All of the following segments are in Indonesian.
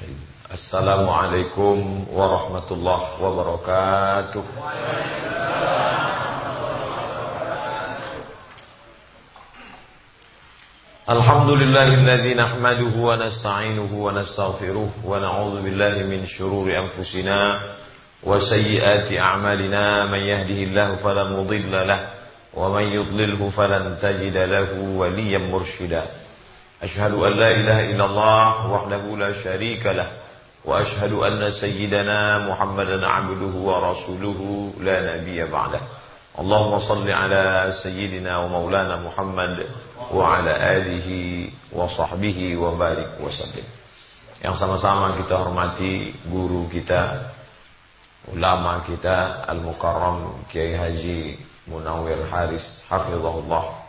Bismillahirrahmanirrahim. Assalamualaikum warahmatullahi wabarakatuh. Wa nasta'inuhu wa nastaghfiruh wa na'udzu billahi min shururi anfusina wa sayyiati a'malina man yahdihillahu fala mudilla lahu wa man yudlilhu falan tajida lahu waliyyan mursyida. أشهد أن لا إله إلا الله وحده لا شريك له وأشهد أن سيدنا محمدا عبده ورسوله لا نبي بعده. اللهم صل على سيدنا ومولانا محمد وعلى آله وصحبه وبارك وسلم. Yang sama-sama kita hormati guru kita ulama kita Al-Mukarram Kiai Haji Munawir Haris hafizahullah.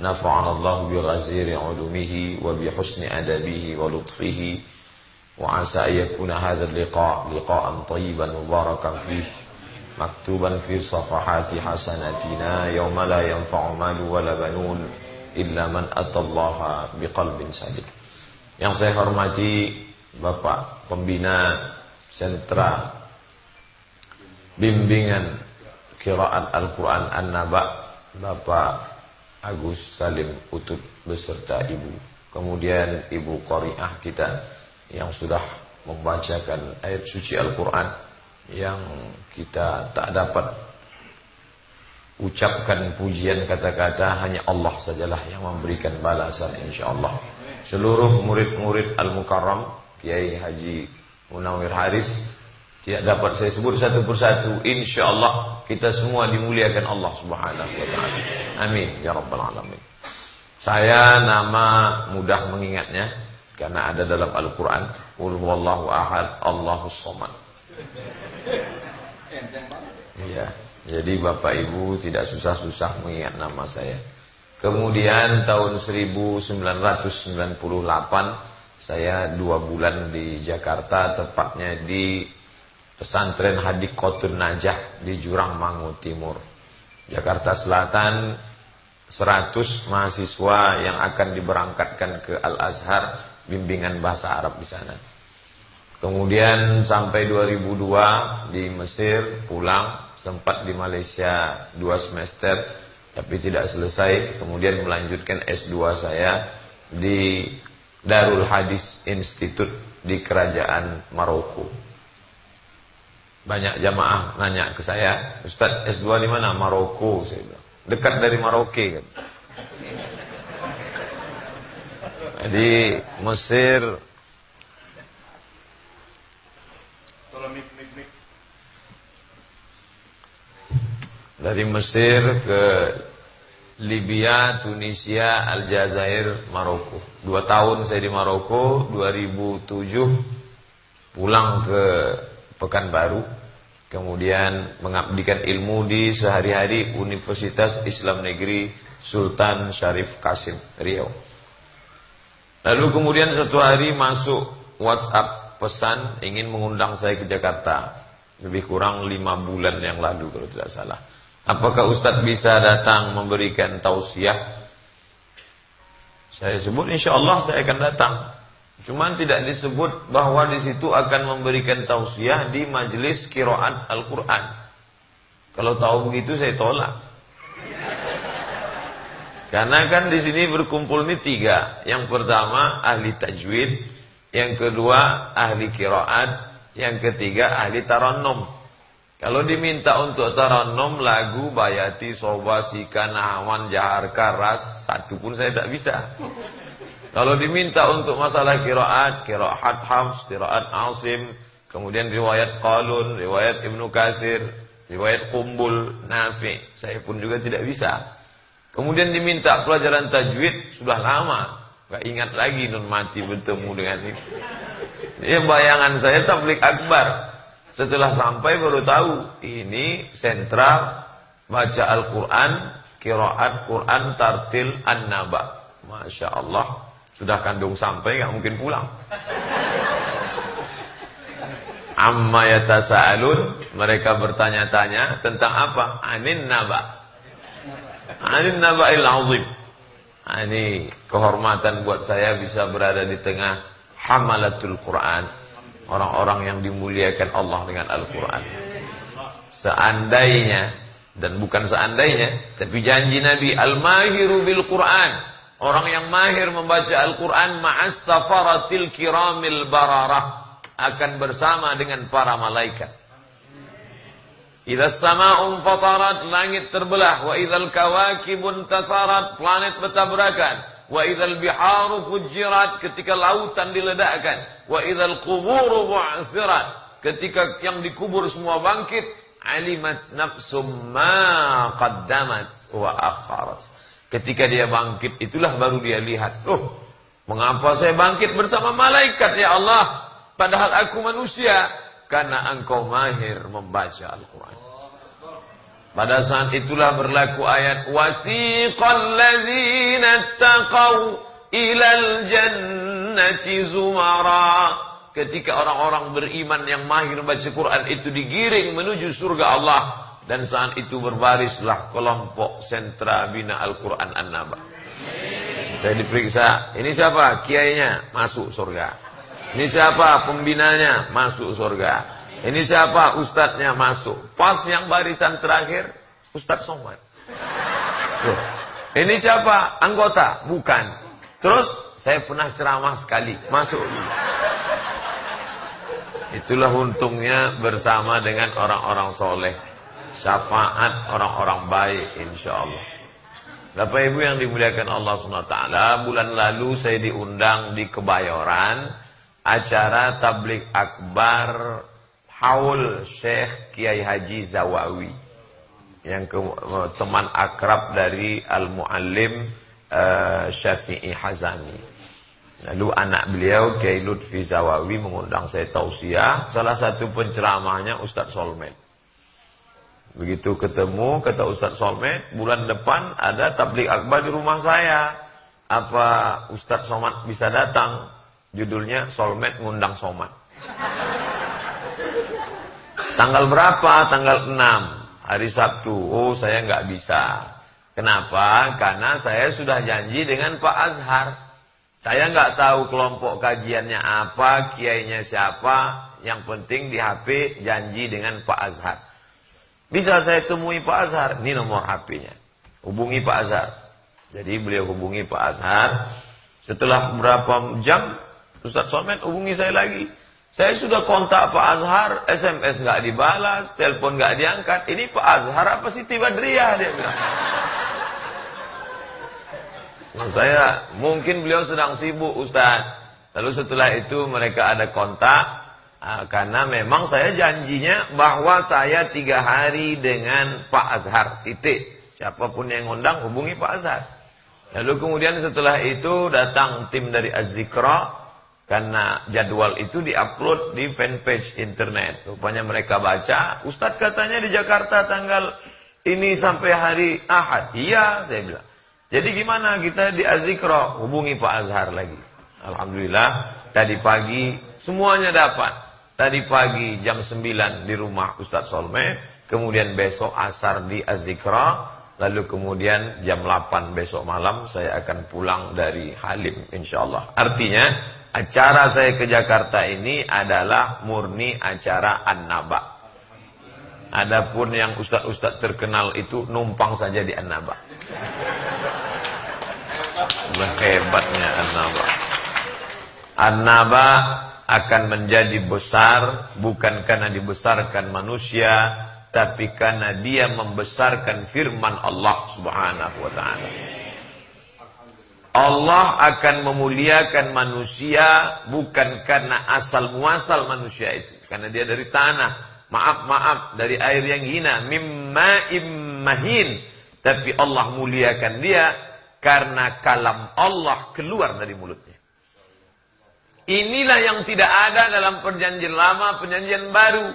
نفعنا الله بغزير علومه وبحسن أدبه ولطفه وعسى أن يكون هذا اللقاء لقاء طيبا مباركا فيه مكتوبا في صفحات حسناتنا يوم لا ينفع مال ولا بنون إلا من أتى الله بقلب سليم yang saya hormati Bapak Pembina Sentra Bimbingan Kiraat Al-Quran An-Naba Bapak Agus Salim Utut beserta ibu. Kemudian ibu Qoriah kita yang sudah membacakan ayat suci Al-Quran yang kita tak dapat ucapkan pujian kata-kata hanya Allah sajalah yang memberikan balasan insyaallah. Seluruh murid-murid Al-Mukarram Kiai Haji Munawir Haris tidak dapat saya sebut satu persatu. Insya Allah kita semua dimuliakan Allah Subhanahu wa taala. Amin ya rabbal alamin. Saya nama mudah mengingatnya karena ada dalam Al-Qur'an, Qul huwallahu ahad, Allahus samad. Iya. Jadi Bapak Ibu tidak susah-susah mengingat nama saya. Kemudian tahun 1998 saya dua bulan di Jakarta, tepatnya di pesantren Hadikotun Najah di Jurang Mangu Timur. Jakarta Selatan 100 mahasiswa yang akan diberangkatkan ke Al-Azhar bimbingan bahasa Arab di sana. Kemudian sampai 2002 di Mesir pulang, sempat di Malaysia dua semester tapi tidak selesai, kemudian melanjutkan S2 saya di Darul Hadis Institute di kerajaan Maroko. Banyak jamaah nanya ke saya, Ustaz S2 di mana? Maroko, saya bilang. Dekat dari Maroke kan. Jadi Mesir Dari Mesir ke Libya, Tunisia, Aljazair, Maroko. Dua tahun saya di Maroko, 2007 pulang ke Pekanbaru kemudian mengabdikan ilmu di sehari-hari Universitas Islam Negeri Sultan Syarif Kasim Riau. Lalu kemudian satu hari masuk WhatsApp pesan ingin mengundang saya ke Jakarta. Lebih kurang lima bulan yang lalu kalau tidak salah. Apakah Ustadz bisa datang memberikan tausiah? Saya sebut insya Allah saya akan datang. Cuman tidak disebut bahwa di situ akan memberikan tausiah di majelis kiroat Al-Quran. Kalau tahu begitu saya tolak. Karena kan di sini berkumpul ini tiga. Yang pertama ahli tajwid, yang kedua ahli kiroat, yang ketiga ahli taranum. Kalau diminta untuk taranum lagu bayati soba sikan awan jahar karas satu pun saya tak bisa. Kalau diminta untuk masalah kiraat, kiraat Hafs, kiraat Asim, kemudian riwayat Qalun, riwayat Ibnu Kasir, riwayat Kumbul, Nafi, saya pun juga tidak bisa. Kemudian diminta pelajaran tajwid sudah lama, Gak ingat lagi nun mati bertemu dengan ini. Ya bayangan saya tablik akbar. Setelah sampai baru tahu ini sentral baca Al-Quran, kiraat Quran tartil an-naba. Masya Allah. Sudah kandung sampai nggak mungkin pulang. Amma yatasaalun, mereka bertanya-tanya tentang apa? Anin naba. Anin naba'il azim. Nah, ini kehormatan buat saya bisa berada di tengah hamalatul Quran. Orang-orang yang dimuliakan Allah dengan Al-Quran. Seandainya, dan bukan seandainya, tapi janji Nabi, Al-Mahiru bil-Quran. Orang yang mahir membaca Al-Quran, ma'as safaratil kiramil bararah. Akan bersama dengan para malaikat. Idza sama'un fatarat, langit terbelah. Wa idzal kawakibun tasarat, planet bertabrakan. Wa idzal biharu fujirat ketika lautan diledakkan. Wa idzal quburu bu'sirat ketika yang dikubur semua bangkit. Alimat nafsum ma qaddamat wa akharat. Ketika dia bangkit itulah baru dia lihat. Oh, mengapa saya bangkit bersama malaikat ya Allah? Padahal aku manusia. Karena engkau mahir membaca Al-Quran. Pada saat itulah berlaku ayat wasiqal ladzina taqau ilal jannati zumara. Ketika orang-orang beriman yang mahir baca Quran itu digiring menuju surga Allah dan saat itu berbarislah kelompok sentra bina Al-Qur'an An-Naba. Saya diperiksa, ini siapa? Kiainya masuk surga. Ini siapa? Pembinanya masuk surga. Ini siapa? Ustadznya masuk. Pas yang barisan terakhir, Ustadz Somad. Tuh. Ini siapa? Anggota? Bukan. Terus, saya pernah ceramah sekali. Masuk. Itulah untungnya bersama dengan orang-orang soleh. Syafaat orang-orang baik insya Allah. Bapak Ibu yang dimuliakan Allah SWT. Bulan lalu saya diundang di Kebayoran. Acara tablik akbar haul Syekh Kiai Haji Zawawi yang ke, teman akrab dari Al-Muallim uh, Syafi'i Hazami. Lalu anak beliau Kiai Lutfi Zawawi mengundang saya tausiah, salah satu penceramahnya Ustadz Solmed. Begitu ketemu kata Ustadz Solmed, bulan depan ada tablik akbar di rumah saya. Apa Ustadz Somad bisa datang? Judulnya Solmed ngundang Somad. Tanggal berapa? Tanggal 6 hari Sabtu. Oh, saya nggak bisa. Kenapa? Karena saya sudah janji dengan Pak Azhar. Saya nggak tahu kelompok kajiannya apa, kiainya siapa. Yang penting di HP janji dengan Pak Azhar. Bisa saya temui Pak Azhar. Ini nomor HP-nya. Hubungi Pak Azhar. Jadi beliau hubungi Pak Azhar. Setelah berapa jam, Ustaz Somet hubungi saya lagi. Saya sudah kontak Pak Azhar, SMS nggak dibalas, telepon nggak diangkat. Ini Pak Azhar apa sih tiba dia bilang. Nah, saya mungkin beliau sedang sibuk Ustaz. Lalu setelah itu mereka ada kontak karena memang saya janjinya bahwa saya tiga hari dengan Pak Azhar titik. Siapa pun yang ngundang hubungi Pak Azhar. Lalu kemudian setelah itu datang tim dari Az-Zikra karena jadwal itu diupload di fanpage internet. Rupanya mereka baca, Ustadz katanya di Jakarta tanggal ini sampai hari Ahad. Iya, saya bilang. Jadi gimana kita di Azikro? Hubungi Pak Azhar lagi. Alhamdulillah, tadi pagi semuanya dapat. Tadi pagi jam 9 di rumah Ustadz Solme. Kemudian besok asar di Azikro. Lalu kemudian jam 8 besok malam saya akan pulang dari Halim insyaAllah. Artinya Acara saya ke Jakarta ini adalah murni acara An-Naba. Adapun yang ustaz-ustaz terkenal itu numpang saja di An-Naba. hebatnya An-Naba. An-Naba akan menjadi besar bukan karena dibesarkan manusia tapi karena dia membesarkan firman Allah Subhanahu wa taala. Allah akan memuliakan manusia bukan karena asal muasal manusia itu. Karena dia dari tanah. Maaf, maaf. Dari air yang hina. Mimma immahin. Tapi Allah muliakan dia karena kalam Allah keluar dari mulutnya. Inilah yang tidak ada dalam perjanjian lama, perjanjian baru.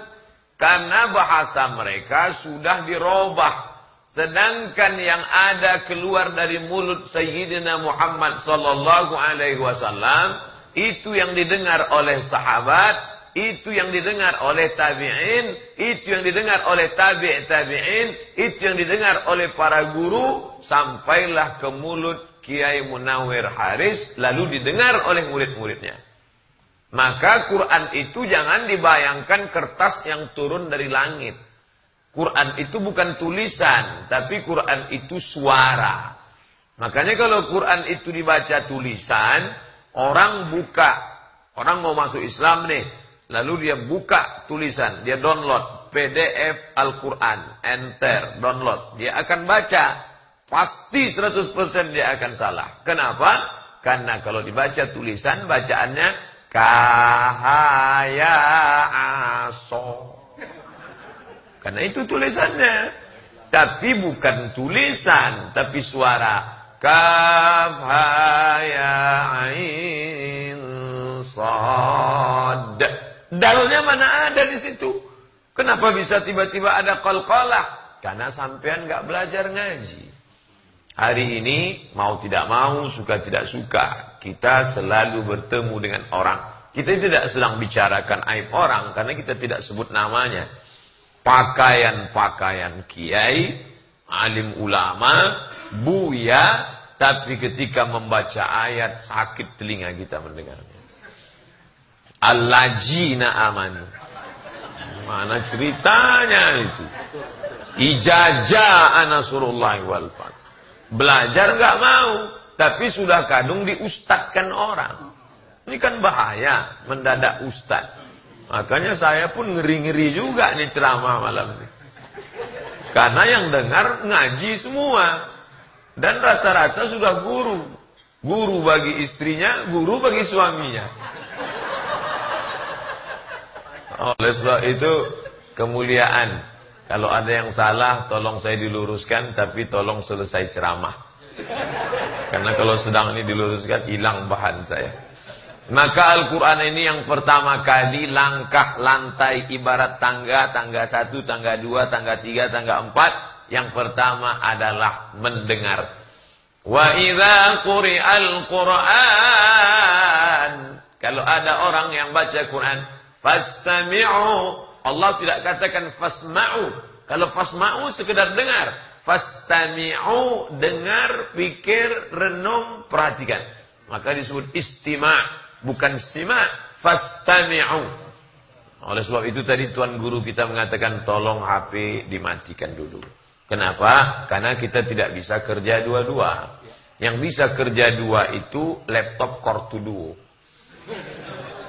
Karena bahasa mereka sudah dirobah Sedangkan yang ada keluar dari mulut Sayyidina Muhammad sallallahu alaihi wasallam itu yang didengar oleh sahabat, itu yang didengar oleh tabi'in, itu yang didengar oleh tabi' tabi'in, itu yang didengar oleh para guru sampailah ke mulut Kiai Munawir Haris lalu didengar oleh murid-muridnya. Maka Quran itu jangan dibayangkan kertas yang turun dari langit. Quran itu bukan tulisan, tapi Quran itu suara. Makanya kalau Quran itu dibaca tulisan, orang buka, orang mau masuk Islam nih, lalu dia buka tulisan, dia download PDF Al-Quran, enter, download, dia akan baca, pasti 100% dia akan salah. Kenapa? Karena kalau dibaca tulisan, bacaannya Kahaya aso. Karena itu tulisannya. Tapi bukan tulisan, tapi suara. Kaf haya ain sad. Dalnya mana ada di situ? Kenapa bisa tiba-tiba ada qalqalah? Karena sampean nggak belajar ngaji. Hari ini mau tidak mau, suka tidak suka, kita selalu bertemu dengan orang. Kita tidak sedang bicarakan aib orang karena kita tidak sebut namanya. Pakaian-pakaian kiai, alim ulama, buya, tapi ketika membaca ayat sakit telinga kita mendengarnya. Allajina amanu. Mana ceritanya itu? Ijajah anasurullah wal Belajar nggak mau. Tapi sudah kadung diustadkan orang. Ini kan bahaya mendadak ustad. Makanya saya pun ngeri-ngeri juga nih ceramah malam ini. Karena yang dengar ngaji semua. Dan rata-rata sudah guru. Guru bagi istrinya, guru bagi suaminya. Oleh sebab itu kemuliaan. Kalau ada yang salah, tolong saya diluruskan, tapi tolong selesai ceramah. Karena kalau sedang ini diluruskan hilang bahan saya. Maka Al-Quran ini yang pertama kali langkah lantai ibarat tangga, tangga satu, tangga dua, tangga tiga, tangga empat. Yang pertama adalah mendengar. Wa idza quri'al Qur'an. Kalau ada orang yang baca Quran, fastami'u. Allah tidak katakan fasma'u. Kalau fasma'u sekedar dengar. Fastami'u, dengar, pikir, renung, perhatikan. Maka disebut istima' bukan sima' fastami'u. Oleh sebab itu tadi tuan guru kita mengatakan tolong HP dimatikan dulu. Kenapa? Karena kita tidak bisa kerja dua-dua. Yang bisa kerja dua itu laptop Core Duo.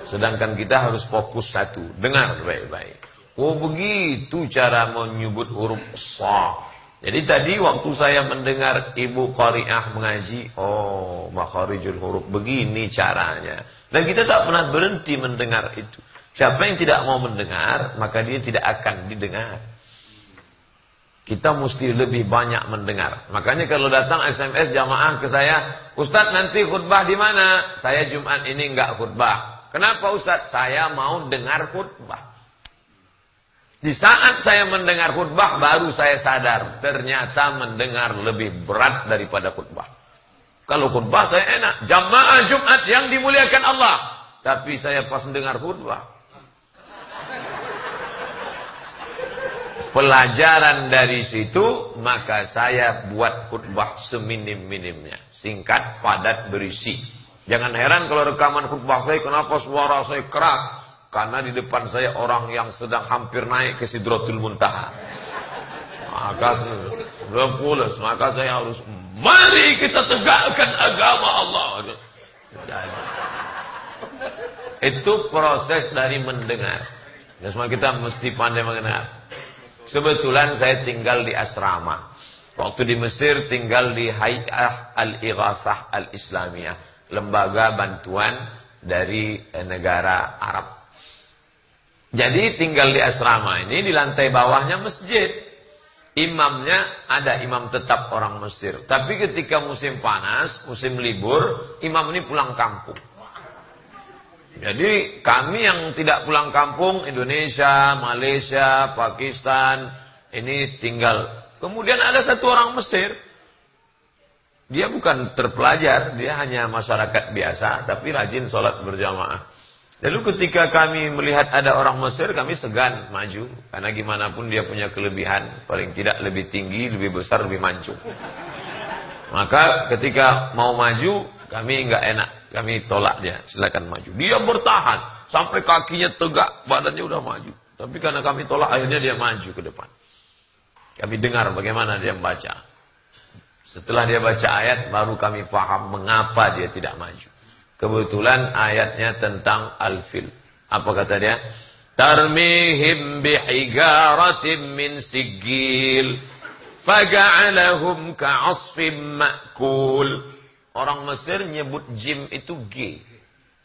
Sedangkan kita harus fokus satu. Dengar baik-baik. Oh begitu cara menyebut huruf sah. Jadi tadi waktu saya mendengar Ibu Qari'ah mengaji, oh makharijul huruf begini caranya. Dan kita tak pernah berhenti mendengar itu. Siapa yang tidak mau mendengar, maka dia tidak akan didengar. Kita mesti lebih banyak mendengar. Makanya kalau datang SMS jamaah ke saya, Ustaz nanti khutbah di mana? Saya Jumat ini enggak khutbah. Kenapa Ustaz? Saya mau dengar khutbah. Di saat saya mendengar khutbah baru saya sadar ternyata mendengar lebih berat daripada khutbah. Kalau khutbah saya enak, jamaah Jumat yang dimuliakan Allah. Tapi saya pas mendengar khutbah. Pelajaran dari situ maka saya buat khutbah seminim-minimnya, singkat, padat, berisi. Jangan heran kalau rekaman khutbah saya kenapa suara saya keras, karena di depan saya orang yang sedang hampir naik ke Sidratul Muntaha. Maka pulas, maka saya harus mari kita tegakkan agama Allah. Jadi, itu proses dari mendengar. Ya, semua kita mesti pandai mengenal. Kebetulan saya tinggal di asrama. Waktu di Mesir tinggal di Hay'ah Al-Ighathah Al-Islamiyah. Lembaga bantuan dari negara Arab. Jadi tinggal di asrama ini di lantai bawahnya masjid. Imamnya ada imam tetap orang Mesir. Tapi ketika musim panas, musim libur, imam ini pulang kampung. Jadi kami yang tidak pulang kampung, Indonesia, Malaysia, Pakistan, ini tinggal. Kemudian ada satu orang Mesir. Dia bukan terpelajar, dia hanya masyarakat biasa, tapi rajin sholat berjamaah. Lalu ketika kami melihat ada orang Mesir, kami segan maju. Karena gimana pun dia punya kelebihan. Paling tidak lebih tinggi, lebih besar, lebih mancung. Maka ketika mau maju, kami nggak enak. kami tolak dia, silakan maju. Dia bertahan sampai kakinya tegak, badannya udah maju. Tapi karena kami tolak, akhirnya dia maju ke depan. Kami dengar bagaimana dia membaca. Setelah dia baca ayat, baru kami paham mengapa dia tidak maju. Kebetulan ayatnya tentang al-fil. Apa kata dia? Tarmihim bihigaratin min sigil. Faja'alahum ka'asfim ma'kul. Orang Mesir menyebut jim itu G.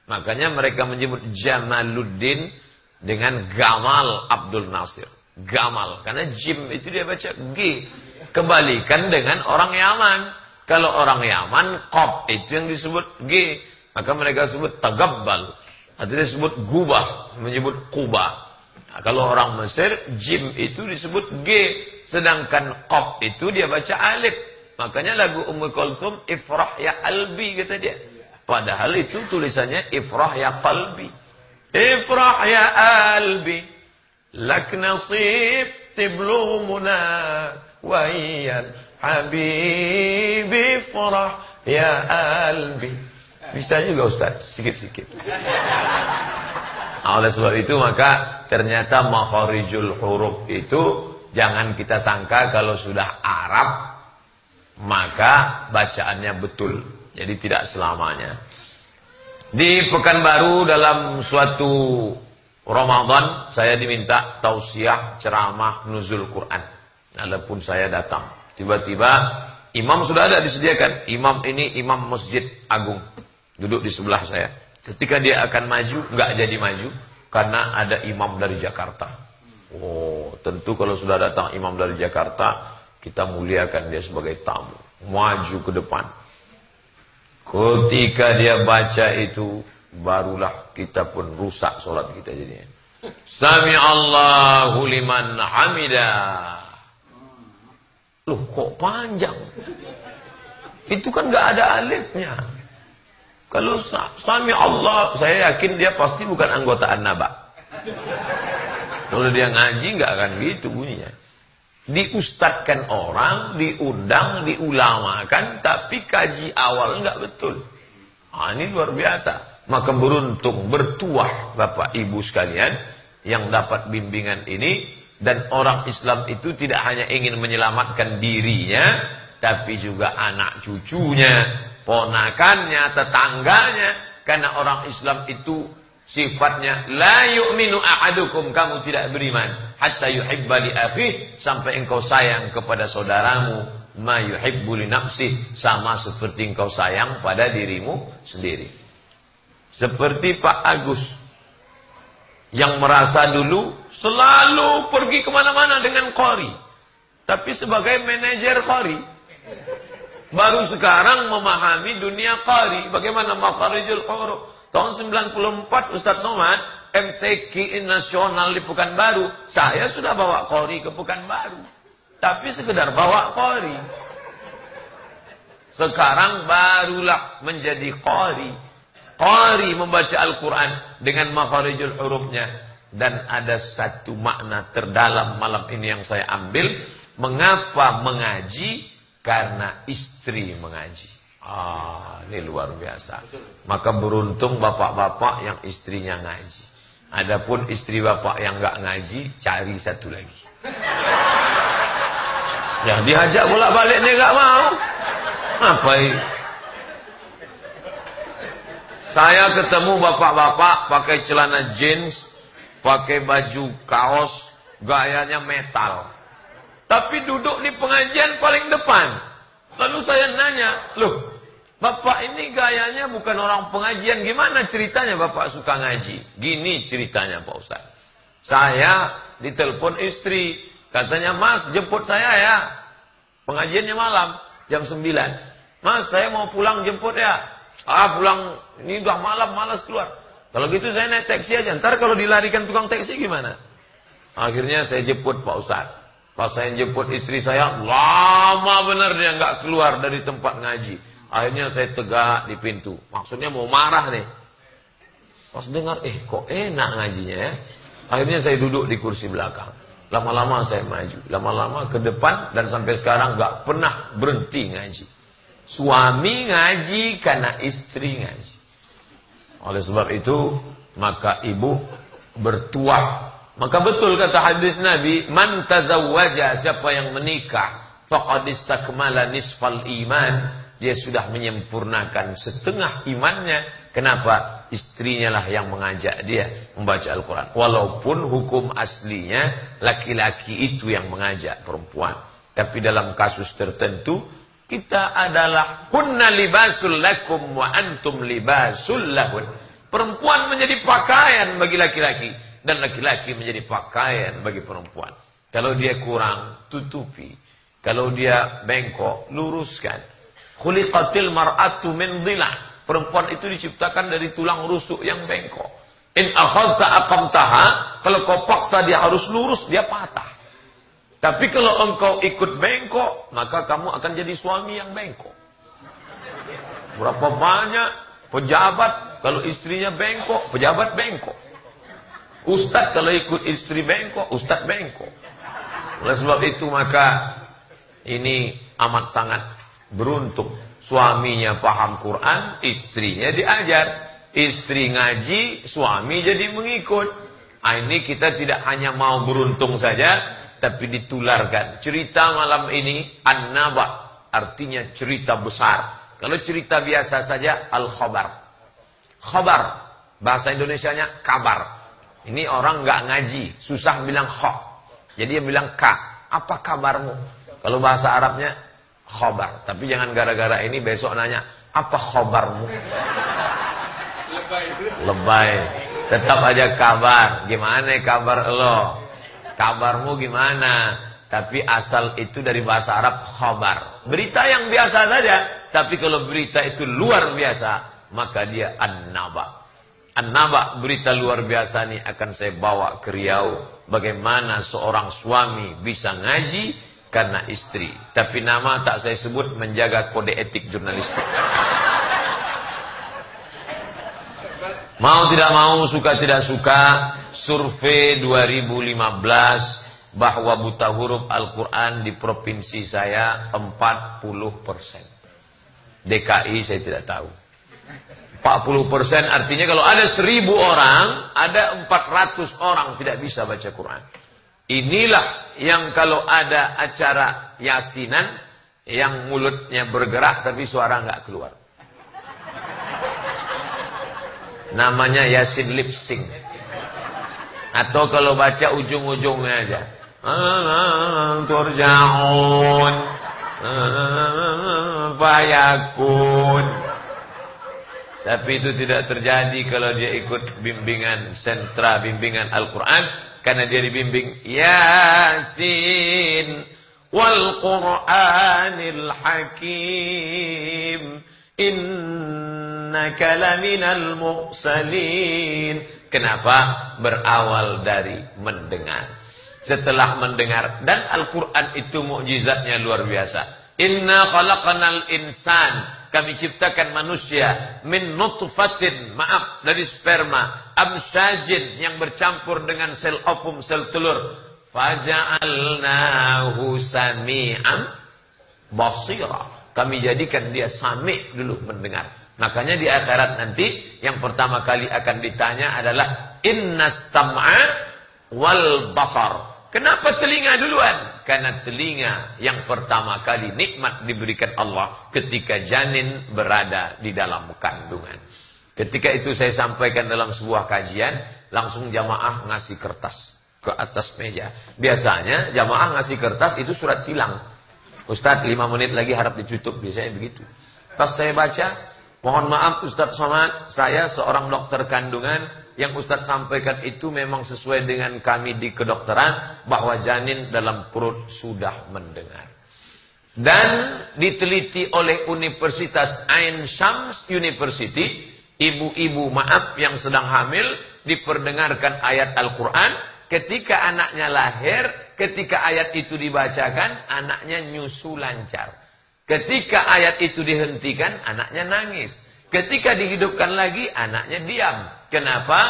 Makanya mereka menyebut Jamaluddin dengan Gamal Abdul Nasir. Gamal. Karena jim itu dia baca G. Kembalikan dengan orang Yaman. Kalau orang Yaman, Qab itu yang disebut G. Maka mereka sebut Tagabbal. Atau disebut Gubah. Menyebut Kubah. Nah, kalau orang Mesir, jim itu disebut G. Sedangkan Qab itu dia baca alif. Makanya lagu Ummu Kulthum, Ifrah ya albi kata dia. Padahal itu tulisannya Ifrah ya qalbi. Ifrah ya albi. Lak nasib tiblumuna. Wa iyal habibi farah ya albi. Bisa juga Ustaz, sikit-sikit. Oleh sebab itu maka ternyata makharijul huruf itu jangan kita sangka kalau sudah Arab maka bacaannya betul. Jadi tidak selamanya. Di Pekanbaru dalam suatu Ramadan saya diminta tausiah ceramah nuzul Quran. Adapun saya datang. Tiba-tiba imam sudah ada disediakan. Imam ini imam masjid agung. Duduk di sebelah saya. Ketika dia akan maju, nggak jadi maju. Karena ada imam dari Jakarta. Oh, tentu kalau sudah datang imam dari Jakarta, kita muliakan dia sebagai tamu. Maju ke depan. Ketika dia baca itu, barulah kita pun rusak sholat kita jadinya. Sami Allahu liman hamidah. Loh kok panjang? Itu kan gak ada alifnya. Kalau sami Allah, saya yakin dia pasti bukan anggota an-naba. Kalau dia ngaji nggak akan gitu bunyinya. Diustadkan orang, diundang, diulamakan, tapi kaji awal nggak betul. Nah, ini luar biasa. Maka beruntung, bertuah Bapak Ibu sekalian yang dapat bimbingan ini dan orang Islam itu tidak hanya ingin menyelamatkan dirinya, tapi juga anak cucunya, ponakannya, tetangganya. Karena orang Islam itu sifatnya la yu'minu ahadukum kamu tidak beriman hatta yuhibba li akhih sampai engkau sayang kepada saudaramu ma yuhibbu li nafsih sama seperti engkau sayang pada dirimu sendiri. Seperti Pak Agus yang merasa dulu selalu pergi ke mana-mana dengan Kori. Tapi sebagai manajer Kori. Baru sekarang memahami dunia Kori. Bagaimana makharijul huruf. Tahun 94 Ustaz Nomad. MTQ nasional di Pekanbaru. Saya sudah bawa Kori ke Pekanbaru. Tapi sekedar bawa Kori. Sekarang barulah menjadi Kori Qari membaca Al-Quran dengan makharijul hurufnya. Dan ada satu makna terdalam malam ini yang saya ambil. Mengapa mengaji? Karena istri mengaji. Ah, ini luar biasa. Maka beruntung bapak-bapak yang istrinya ngaji. Adapun istri bapak yang nggak ngaji, cari satu lagi. Ya diajak bolak-balik dia nggak mau. Apa ini? Saya ketemu bapak-bapak pakai celana jeans, pakai baju kaos, gayanya metal. Tapi duduk di pengajian paling depan. Lalu saya nanya, loh, bapak ini gayanya bukan orang pengajian, gimana ceritanya bapak suka ngaji? Gini ceritanya Pak Ustaz. Saya ditelepon istri, katanya mas jemput saya ya. Pengajiannya malam, jam 9. Mas saya mau pulang jemput ya. Ah pulang, ini udah malam, malas keluar. Kalau gitu saya naik taksi aja. Ntar kalau dilarikan tukang taksi gimana? Akhirnya saya jemput Pak Ustaz. Pas saya jemput istri saya, lama benar dia nggak keluar dari tempat ngaji. Akhirnya saya tegak di pintu. Maksudnya mau marah nih. Pas dengar, eh kok enak ngajinya ya. Akhirnya saya duduk di kursi belakang. Lama-lama saya maju. Lama-lama ke depan dan sampai sekarang nggak pernah berhenti ngaji. Suami ngaji karena istri ngaji. Oleh sebab itu, maka ibu bertuah. Maka betul kata hadis Nabi, man tazawwaja siapa yang menikah, faqad istakmala nisfal iman, dia sudah menyempurnakan setengah imannya. Kenapa? Istrinya lah yang mengajak dia membaca Al-Quran. Walaupun hukum aslinya laki-laki itu yang mengajak perempuan. Tapi dalam kasus tertentu kita adalah kunna libasul lakum wa antum libasul lahun. Perempuan menjadi pakaian bagi laki-laki dan laki-laki menjadi pakaian bagi perempuan. Kalau dia kurang, tutupi. Kalau dia bengkok, luruskan. Khuliqatil mar'atu min dhilah. Perempuan itu diciptakan dari tulang rusuk yang bengkok. In akhadta aqamtaha, kalau kau paksa dia harus lurus, dia patah. Tapi kalau engkau ikut bengkok, maka kamu akan jadi suami yang bengkok. Berapa banyak pejabat kalau istrinya bengkok, pejabat bengkok. Ustadz kalau ikut istri bengkok, ustadz bengkok. Oleh sebab itu maka ini amat sangat beruntung. Suaminya paham Quran, istrinya diajar. Istri ngaji, suami jadi mengikut. Nah, ini kita tidak hanya mau beruntung saja, tapi ditularkan. Cerita malam ini an-naba, artinya cerita besar. Kalau cerita biasa saja al-khabar. Khabar, bahasa Indonesianya kabar. Ini orang nggak ngaji, susah bilang kho. Jadi dia bilang ka. Apa kabarmu? Kalau bahasa Arabnya khobar. Tapi jangan gara-gara ini besok nanya apa khobarmu? Lebay. Lebay. Tetap aja kabar. Gimana kabar lo? Kabarmu gimana? Tapi asal itu dari bahasa Arab khobar. Berita yang biasa saja. Tapi kalau berita itu luar biasa, maka dia an-naba. An-Naba berita luar biasa ini akan saya bawa ke Riau. Bagaimana seorang suami bisa ngaji karena istri. Tapi nama tak saya sebut menjaga kode etik jurnalistik. Mau tidak mau, suka tidak suka, survei 2015 bahwa buta huruf Al-Quran di provinsi saya 40 persen. DKI saya tidak tahu. 40% artinya kalau ada 1000 orang, ada 400 orang tidak bisa baca Quran. Inilah yang kalau ada acara yasinan yang mulutnya bergerak tapi suara nggak keluar. Namanya yasin lip sync. Atau kalau baca ujung-ujungnya aja. Turja'un. Fayakun. Tapi itu tidak terjadi kalau dia ikut bimbingan sentra bimbingan Al-Quran. Karena dia dibimbing Yasin wal Qur'anil Hakim innaka laminal mursalin. Kenapa? Berawal dari mendengar. Setelah mendengar dan Al-Quran itu mukjizatnya luar biasa. Inna khalaqanal insan kami ciptakan manusia min nutfatin, maaf, dari sperma, amsajin yang bercampur dengan sel ovum, sel telur. Faja'alnahu sami'an basira. Kami jadikan dia sami dulu mendengar. Makanya di akhirat nanti yang pertama kali akan ditanya adalah inna sam'a wal basar. Kenapa telinga duluan? Karena telinga yang pertama kali nikmat diberikan Allah ketika janin berada di dalam kandungan. Ketika itu saya sampaikan dalam sebuah kajian, langsung jamaah ngasih kertas ke atas meja. Biasanya jamaah ngasih kertas itu surat tilang. Ustadz lima menit lagi harap dicutup, biasanya begitu. Pas saya baca, mohon maaf Ustadz Somad, saya seorang dokter kandungan, yang Ustadz sampaikan itu memang sesuai dengan kami di kedokteran bahwa janin dalam perut sudah mendengar. Dan diteliti oleh Universitas Ain Shams University, ibu-ibu maaf yang sedang hamil diperdengarkan ayat Al-Quran, ketika anaknya lahir, ketika ayat itu dibacakan, anaknya nyusu lancar. Ketika ayat itu dihentikan, anaknya nangis. Ketika dihidupkan lagi, anaknya diam. Kenapa?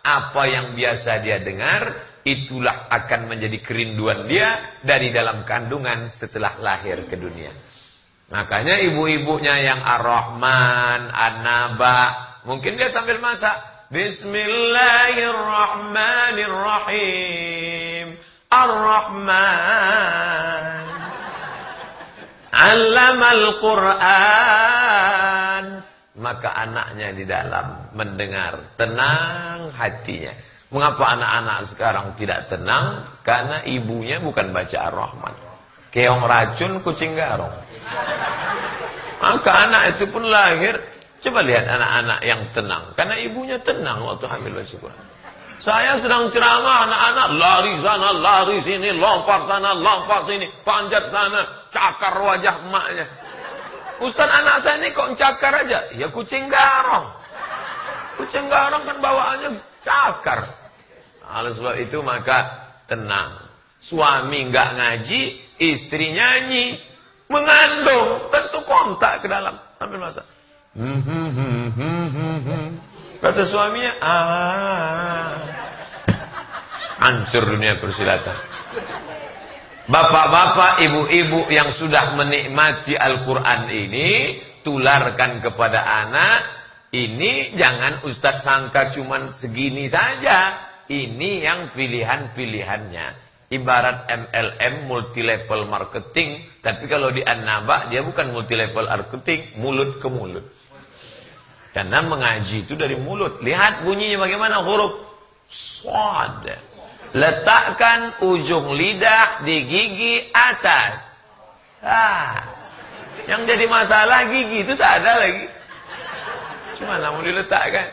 Apa yang biasa dia dengar, itulah akan menjadi kerinduan dia dari dalam kandungan setelah lahir ke dunia. Makanya ibu-ibunya yang ar-Rahman, An-Naba, Mungkin dia sambil masak. Bismillahirrahmanirrahim. Ar-Rahman. Allamal Quran. Maka anaknya di dalam mendengar. Tenang hatinya. Mengapa anak-anak sekarang tidak tenang? Karena ibunya bukan baca Ar-Rahman. Keong racun, kucing garong. Maka anak itu pun lahir. Coba lihat anak-anak yang tenang. Karena ibunya tenang waktu hamil baca Quran. Saya sedang ceramah, anak-anak lari sana, lari sini, lompat sana, lompat sini, panjat sana, cakar wajah emaknya. Ustaz anak saya ini kok cakar aja? Ya kucing garong. Kucing garong kan bawaannya cakar. Oleh sebab itu maka tenang. Suami nggak ngaji, istri nyanyi, mengandung, tentu kontak ke dalam. Ambil masa. Kata suaminya, ah, hancur dunia persilatan. Bapak-bapak, ibu-ibu yang sudah menikmati Al-Quran ini, tularkan kepada anak, ini jangan Ustadz sangka cuman segini saja. Ini yang pilihan-pilihannya. Ibarat MLM multi level marketing, tapi kalau di An-Naba dia bukan multi level marketing, mulut ke mulut. Karena mengaji itu dari mulut. Lihat bunyinya bagaimana huruf swad. Letakkan ujung lidah di gigi atas. Ah. Yang jadi masalah gigi itu tak ada lagi. Cuma namun diletakkan.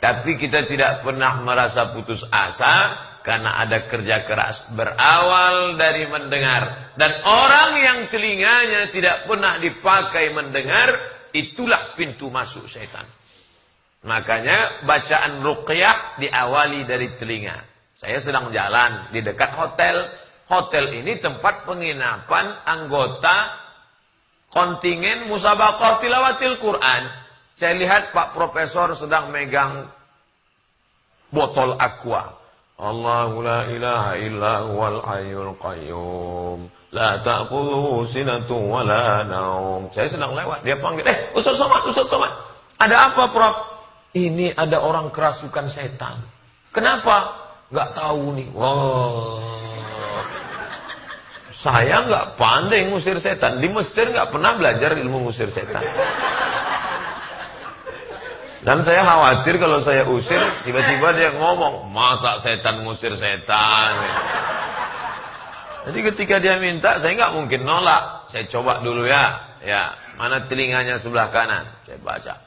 Tapi kita tidak pernah merasa putus asa karena ada kerja keras berawal dari mendengar. Dan orang yang telinganya tidak pernah dipakai mendengar, itulah pintu masuk setan. Makanya bacaan ruqyah diawali dari telinga. Saya sedang jalan di dekat hotel. Hotel ini tempat penginapan anggota kontingen musabaqah tilawatil Quran. Saya lihat Pak Profesor sedang megang botol aqua. Allahu la ilaha illa huwal hayyul qayyum. La ta'khudhuhu sinatun wa la naum. Saya sedang lewat, dia panggil, "Eh, Ustaz Somad, Ustaz Somad. Ada apa, Prof?" Ini ada orang kerasukan setan. Kenapa? Gak tahu nih. Wow. Saya nggak pandai ngusir setan. Di Mesir nggak pernah belajar ilmu ngusir setan. Dan saya khawatir kalau saya usir, tiba-tiba dia ngomong, masa setan ngusir setan. Jadi ketika dia minta, saya nggak mungkin nolak. Saya coba dulu ya. Ya, mana telinganya sebelah kanan? Saya baca.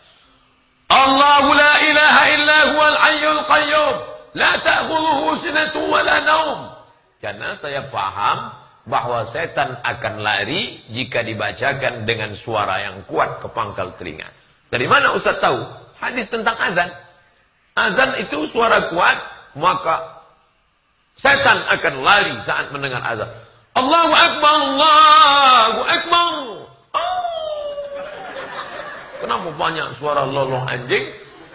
Allahu la ilaha illa huwal hayyul qayyum. La ta'khudhuhu sinatun wa la naum. Karena saya paham bahwa setan akan lari jika dibacakan dengan suara yang kuat ke pangkal telinga. Dari mana Ustaz tahu? hadis tentang azan. Azan itu suara kuat, maka setan akan lari saat mendengar azan. Allahu Akbar, Allahu Akbar. Oh. Kenapa banyak suara lolong anjing?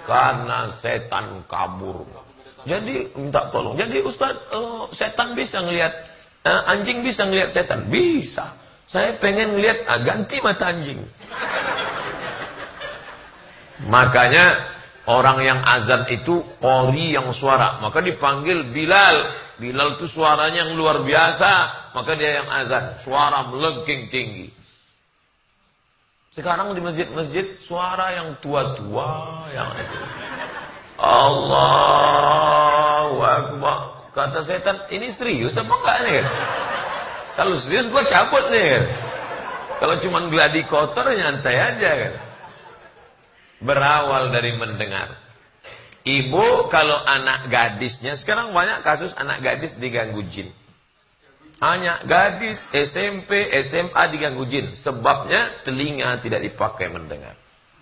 Karena setan kabur. Jadi minta tolong. Jadi Ustaz, uh, setan bisa ngelihat uh, anjing bisa ngelihat setan? Bisa. Saya pengen ngelihat uh, ganti mata anjing. Makanya orang yang azan itu kori yang suara. Maka dipanggil Bilal. Bilal itu suaranya yang luar biasa. Maka dia yang azan. Suara melengking tinggi. Sekarang di masjid-masjid suara yang tua-tua. Yang itu. Allahu Akbar. Kata setan, ini serius apa enggak nih? Kalau serius gue cabut nih. Kalau cuma gladi kotor nyantai aja kan berawal dari mendengar. Ibu kalau anak gadisnya, sekarang banyak kasus anak gadis diganggu jin. Hanya gadis SMP, SMA diganggu jin. Sebabnya telinga tidak dipakai mendengar.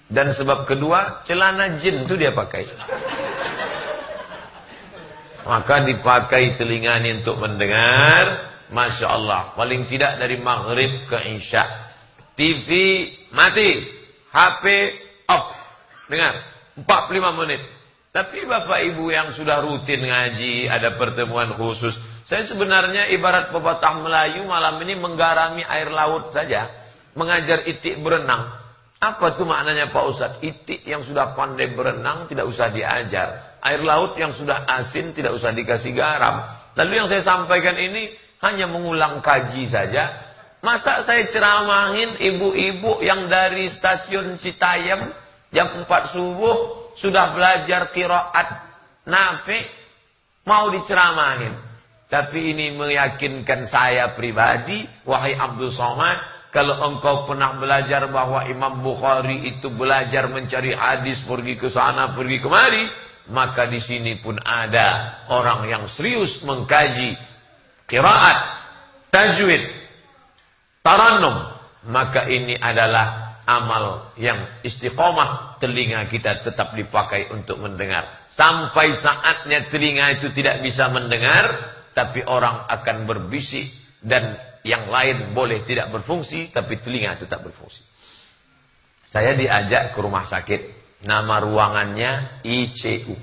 Dan sebab kedua, celana jin itu dia pakai. Maka dipakai telinga ini untuk mendengar. Masya Allah. Paling tidak dari maghrib ke isya. TV mati. HP off. Dengar, 45 menit. Tapi Bapak Ibu yang sudah rutin ngaji, ada pertemuan khusus. Saya sebenarnya ibarat pepatah Melayu malam ini menggarami air laut saja. Mengajar itik berenang. Apa tuh maknanya Pak Ustadz? Itik yang sudah pandai berenang tidak usah diajar. Air laut yang sudah asin tidak usah dikasih garam. Lalu yang saya sampaikan ini hanya mengulang kaji saja. Masa saya ceramahin ibu-ibu yang dari stasiun Citayam jam 4 subuh sudah belajar kiraat nafi mau diceramahin. Tapi ini meyakinkan saya pribadi, wahai Abdul Somad, kalau engkau pernah belajar bahwa Imam Bukhari itu belajar mencari hadis pergi ke sana pergi kemari, maka di sini pun ada orang yang serius mengkaji qiraat, tajwid, tarannum, maka ini adalah amal yang istiqomah telinga kita tetap dipakai untuk mendengar. Sampai saatnya telinga itu tidak bisa mendengar, tapi orang akan berbisik dan yang lain boleh tidak berfungsi, tapi telinga tetap berfungsi. Saya diajak ke rumah sakit. Nama ruangannya ICU.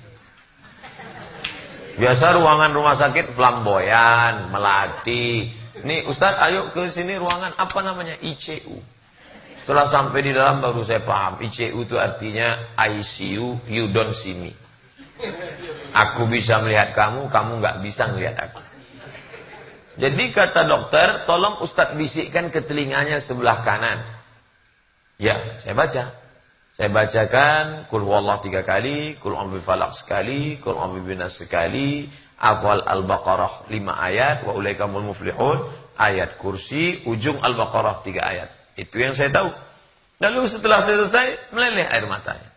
Biasa ruangan rumah sakit flamboyan, melati. Nih Ustadz ayo ke sini ruangan apa namanya ICU. Setelah sampai di dalam baru saya paham. ICU itu artinya ICU, you don't see me. Aku bisa melihat kamu, kamu nggak bisa melihat aku. Jadi kata dokter, tolong Ustadz bisikkan ke telinganya sebelah kanan. Ya, saya baca. Saya bacakan kul wallah tiga kali, kul ambil falak sekali, kul ambil binas sekali, awal al-baqarah lima ayat, wa ulaikamul muflihun, ayat kursi, ujung al-baqarah tiga ayat. Itu yang saya tahu. Lalu setelah selesai, meleleh air matanya.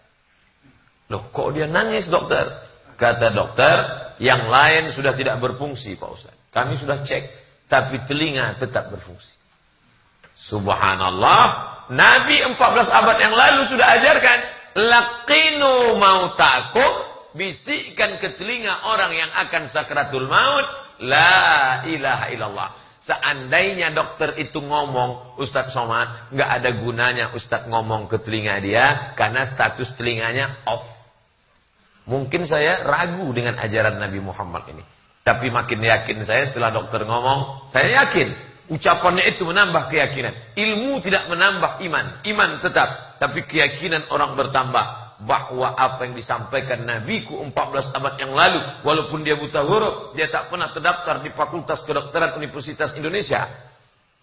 Loh, kok dia nangis dokter? Kata dokter, yang lain sudah tidak berfungsi Pak Ustaz. Kami sudah cek, tapi telinga tetap berfungsi. Subhanallah, Nabi 14 abad yang lalu sudah ajarkan, laqinu mautakum, bisikkan ke telinga orang yang akan sakratul maut, la ilaha illallah. Seandainya dokter itu ngomong, Ustadz Somad, nggak ada gunanya Ustadz ngomong ke telinga dia, karena status telinganya off. Mungkin saya ragu dengan ajaran Nabi Muhammad ini. Tapi makin yakin saya setelah dokter ngomong, saya yakin ucapannya itu menambah keyakinan. Ilmu tidak menambah iman, iman tetap, tapi keyakinan orang bertambah bahwa apa yang disampaikan Nabiku 14 abad yang lalu, walaupun dia buta huruf, dia tak pernah terdaftar di Fakultas Kedokteran Universitas Indonesia.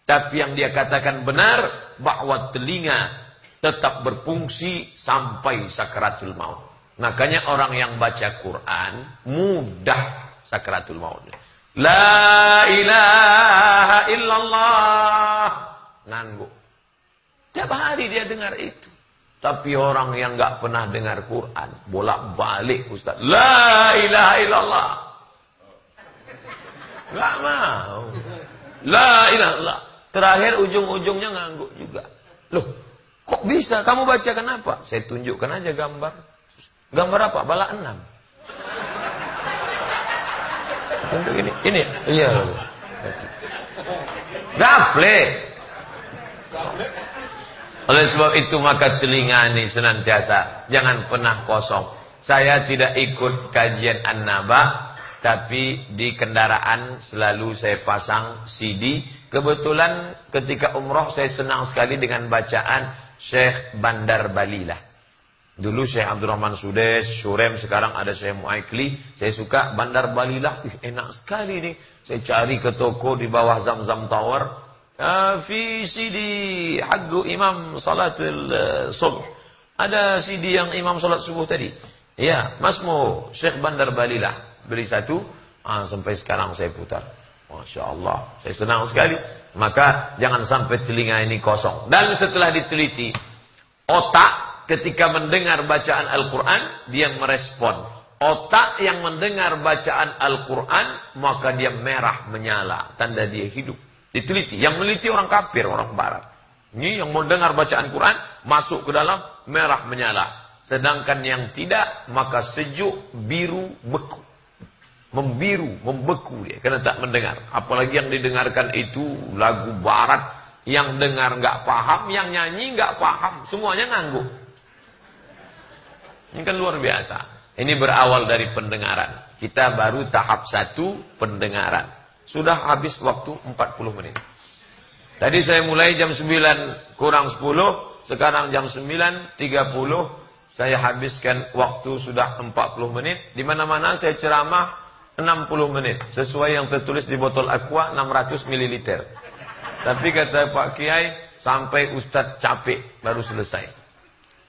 Tapi yang dia katakan benar bahwa telinga tetap berfungsi sampai sakaratul maut. Makanya orang yang baca Quran mudah sakratul maut. La ilaha illallah. Ngangguk. Tiap hari dia dengar itu. Tapi orang yang nggak pernah dengar Quran, bolak-balik Ustaz. La ilaha illallah. Gak mau. La ilaha illallah. Terakhir ujung-ujungnya ngangguk juga. Loh, kok bisa? Kamu baca kenapa? Saya tunjukkan aja gambar. Gambar apa? Bala enam. Untuk ini, ini, iya. Gafle. Oleh sebab itu maka telinga ini senantiasa jangan pernah kosong. Saya tidak ikut kajian An-Naba, tapi di kendaraan selalu saya pasang CD. Kebetulan ketika umroh saya senang sekali dengan bacaan Syekh Bandar Balilah. Dulu Syekh Abdurrahman Sudes, Syurem, sekarang ada Syekh Muaikli. Saya suka Bandar Balilah, Ih, enak sekali nih. Saya cari ke toko di bawah Zamzam Tower. Fi CD Hagu Imam Salatul uh, Subh. Ada CD yang Imam Salat Subuh tadi. Ya, Mas Mo, Syekh Bandar Balilah. Beli satu, ah, sampai sekarang saya putar. Masya Allah, saya senang sekali. Maka jangan sampai telinga ini kosong. Dan setelah diteliti, otak ketika mendengar bacaan Al-Quran, dia merespon. Otak yang mendengar bacaan Al-Quran, maka dia merah menyala. Tanda dia hidup. Diteliti. Yang meliti orang kafir, orang barat. Ini yang mendengar bacaan Quran, masuk ke dalam, merah menyala. Sedangkan yang tidak, maka sejuk, biru, beku. Membiru, membeku dia. Karena tak mendengar. Apalagi yang didengarkan itu lagu barat. Yang dengar nggak paham, yang nyanyi nggak paham. Semuanya ngangguk. Ini kan luar biasa. Ini berawal dari pendengaran. Kita baru tahap satu pendengaran. Sudah habis waktu 40 menit. Tadi saya mulai jam 9 kurang 10. sekarang jam 9.30 saya habiskan waktu sudah 40 menit. Di mana-mana saya ceramah 60 menit. Sesuai yang tertulis di botol aqua 600 ml. Tapi kata Pak Kiai, sampai Ustadz capek baru selesai.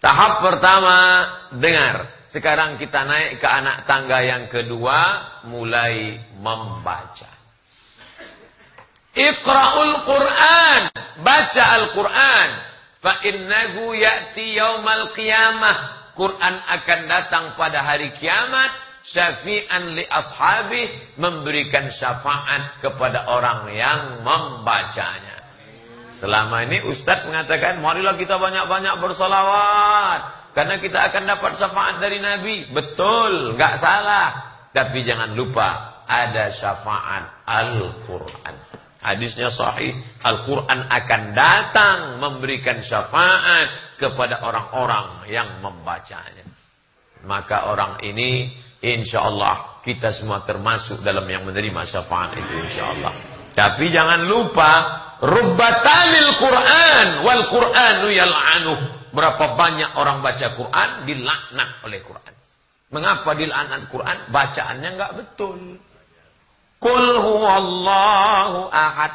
Tahap pertama, dengar. Sekarang kita naik ke anak tangga yang kedua, mulai membaca. Iqra'ul Qur'an. Baca Al-Quran. Fa innahu ya'ti yaumal qiyamah. Quran akan datang pada hari kiamat. Syafi'an li ashabi. Memberikan syafaat kepada orang yang membacanya. Selama ini Ustaz mengatakan, marilah kita banyak-banyak bersolawat. Karena kita akan dapat syafaat dari Nabi. Betul, nggak salah. Tapi jangan lupa, ada syafaat Al-Quran. Hadisnya sahih. Al-Quran akan datang memberikan syafaat kepada orang-orang yang membacanya. Maka orang ini insya Allah kita semua termasuk dalam yang menerima syafaat itu insya Allah. Tapi jangan lupa rubbatalil Quran wal Quranu yal'anuh. Berapa banyak orang baca Quran dilaknat oleh Quran. Mengapa dilaknat Quran? Bacaannya enggak betul. Kul huwallahu ahad.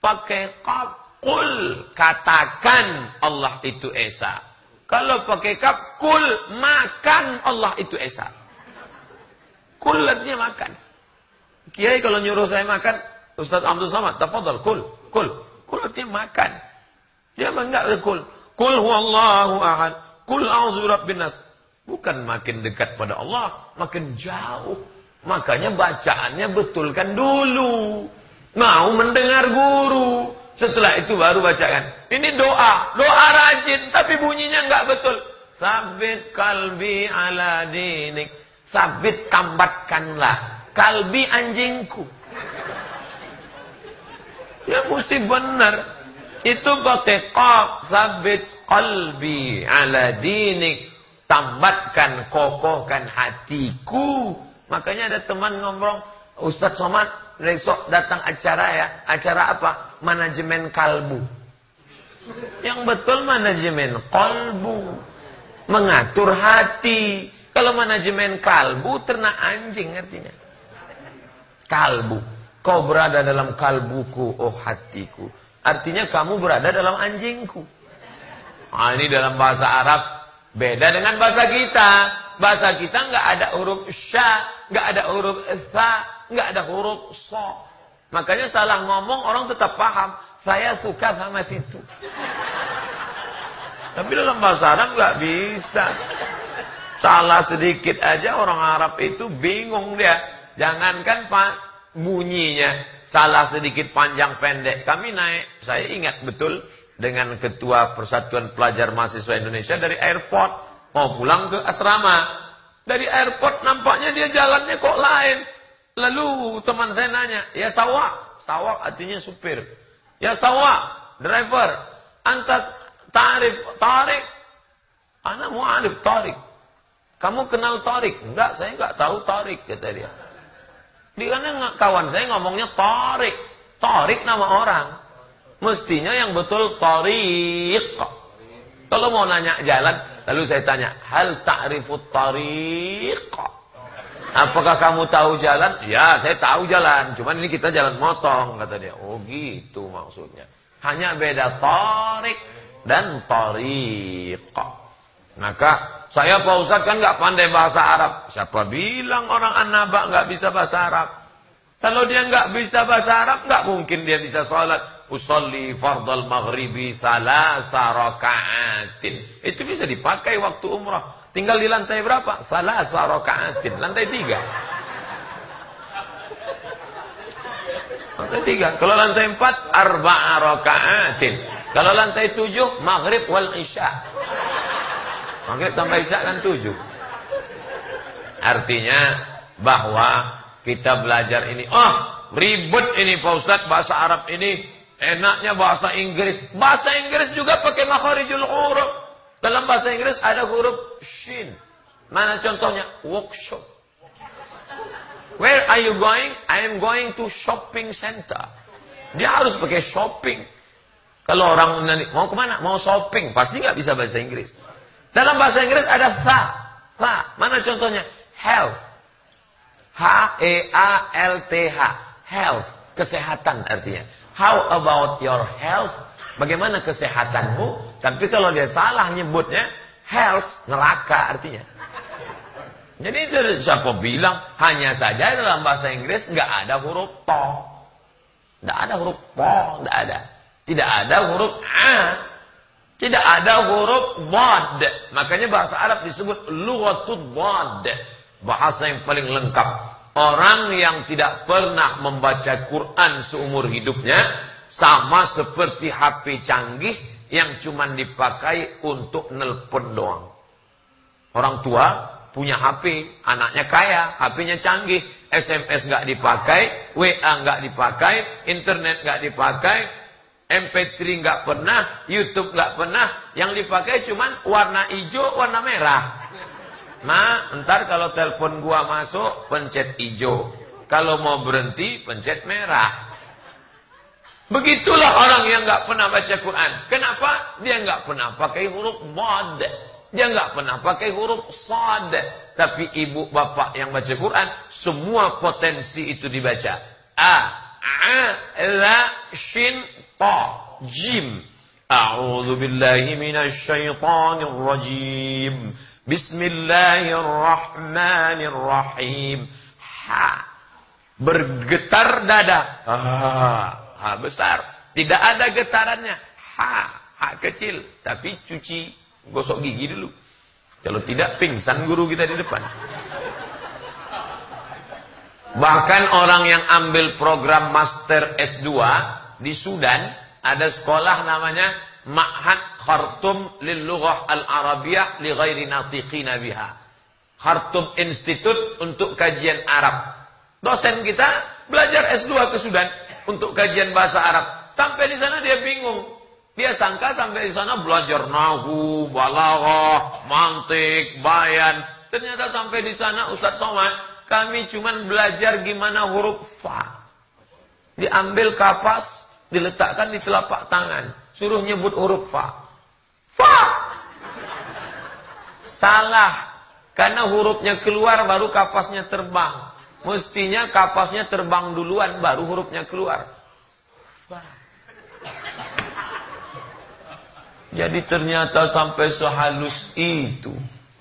Pakai kaf. Kul. Katakan Allah itu Esa. Kalau pakai kaf. Kul. Makan Allah itu Esa. Kul artinya makan. Kiai kalau nyuruh saya makan. Ustaz Abdul Samad. Tafadhal. Kul. Kul. Kul artinya makan. Dia enggak kul. Kul huwallahu ahad. Kul a'udzu birabbin nas. Bukan makin dekat pada Allah, makin jauh. Makanya bacaannya betulkan dulu. Mau mendengar guru. Setelah itu baru bacakan. Ini doa. Doa rajin. Tapi bunyinya enggak betul. Sabit kalbi ala dinik. Sabit tambatkanlah. Kalbi anjingku. Ya mesti benar. Itu pakai qaf. Sabit kalbi ala dinik. Tambatkan, kokohkan hatiku Makanya ada teman ngomong, Ustadz Somad, besok datang acara ya. Acara apa? Manajemen kalbu. Yang betul manajemen kalbu. Mengatur hati. Kalau manajemen kalbu, ternak anjing artinya. Kalbu. Kau berada dalam kalbuku, oh hatiku. Artinya kamu berada dalam anjingku. Nah, ini dalam bahasa Arab beda dengan bahasa kita. Bahasa kita nggak ada huruf sya, nggak ada huruf tha, nggak ada huruf so. Makanya salah ngomong orang tetap paham. Saya suka sama situ. Tapi dalam bahasa Arab nggak bisa. Salah sedikit aja orang Arab itu bingung dia. Jangankan pak bunyinya. Salah sedikit panjang pendek. Kami naik, saya ingat betul dengan ketua Persatuan Pelajar Mahasiswa Indonesia dari airport Mau pulang ke asrama. Dari airport nampaknya dia jalannya kok lain. Lalu teman saya nanya, ya sawak. Sawak artinya supir. Ya sawak, driver. Anta tarif, tarik. Anak mau tarik. Kamu kenal tarik? Enggak, saya enggak tahu tarik, kata dia. Dia kan kawan saya ngomongnya tarik. Tarik nama orang. Mestinya yang betul tarik. Kalau mau nanya jalan, Lalu saya tanya, hal ta'rifut tariq? Apakah kamu tahu jalan? Ya, saya tahu jalan. Cuman ini kita jalan motong, kata dia. Oh gitu maksudnya. Hanya beda tarik dan tariq. Maka saya Pak Ustaz kan nggak pandai bahasa Arab. Siapa bilang orang anaba nggak bisa bahasa Arab? Kalau dia nggak bisa bahasa Arab, nggak mungkin dia bisa sholat usolli fardal maghribi salasa raka'atin. Itu bisa dipakai waktu umrah. Tinggal di lantai berapa? Salasa raka'atin. Lantai tiga. Lantai tiga. Kalau lantai empat, arba'a raka'atin. Kalau lantai tujuh, maghrib wal isya. Maghrib tambah isya kan tujuh. Artinya bahwa kita belajar ini. Oh, ribet ini Pak Ustaz bahasa Arab ini Enaknya bahasa Inggris. Bahasa Inggris juga pakai makharijul huruf. Dalam bahasa Inggris ada huruf shin. Mana contohnya? Workshop. Where are you going? I am going to shopping center. Dia harus pakai shopping. Kalau orang mau ke mana? Mau shopping, pasti nggak bisa bahasa Inggris. Dalam bahasa Inggris ada sa. Sa. Mana contohnya? Health. H-E-A-L-T-H. Health. Kesehatan artinya. How about your health? Bagaimana kesehatanmu? Tapi kalau dia salah nyebutnya, health, neraka artinya. Jadi siapa bilang hanya saja dalam bahasa Inggris nggak ada huruf to, nggak ada huruf po, nggak ada. Tidak ada huruf a, tidak ada huruf bod. Makanya bahasa Arab disebut lughatul bod, bahasa yang paling lengkap. Orang yang tidak pernah membaca Quran seumur hidupnya sama seperti HP canggih yang cuma dipakai untuk nelpon doang. Orang tua punya HP, anaknya kaya, HP-nya canggih, SMS nggak dipakai, WA nggak dipakai, internet nggak dipakai, MP3 nggak pernah, YouTube nggak pernah, yang dipakai cuma warna hijau, warna merah. Nah, ntar kalau telepon gua masuk, pencet hijau. Kalau mau berhenti, pencet merah. Begitulah orang yang nggak pernah baca Quran. Kenapa? Dia nggak pernah pakai huruf mod. Dia nggak pernah pakai huruf sad. Tapi ibu bapak yang baca Quran, semua potensi itu dibaca. A, A, La, Shin, Ta, Jim. A'udhu billahi minasyaitanir rajim. Bismillahirrahmanirrahim. Ha. Bergetar dada. Ha, ha besar. Tidak ada getarannya. Ha, ha kecil. Tapi cuci Gosok gigi dulu. Kalau tidak pingsan guru kita di depan. Bahkan orang yang ambil program Master S2 di Sudan, ada sekolah namanya Ma'had Khartum lil Lughah Al-Arabiyah li ghairi natiqina biha. Khartum Institute untuk kajian Arab. Dosen kita belajar S2 ke Sudan untuk kajian bahasa Arab. Sampai di sana dia bingung. Dia sangka sampai di sana belajar nahu, balaghah, mantik, bayan. Ternyata sampai di sana Ustaz Somad, kami cuma belajar gimana huruf fa. Diambil kapas, diletakkan di telapak tangan, suruh nyebut huruf fa. Fa. Salah. Karena hurufnya keluar baru kapasnya terbang. Mestinya kapasnya terbang duluan baru hurufnya keluar. Fa. Jadi ternyata sampai sehalus itu.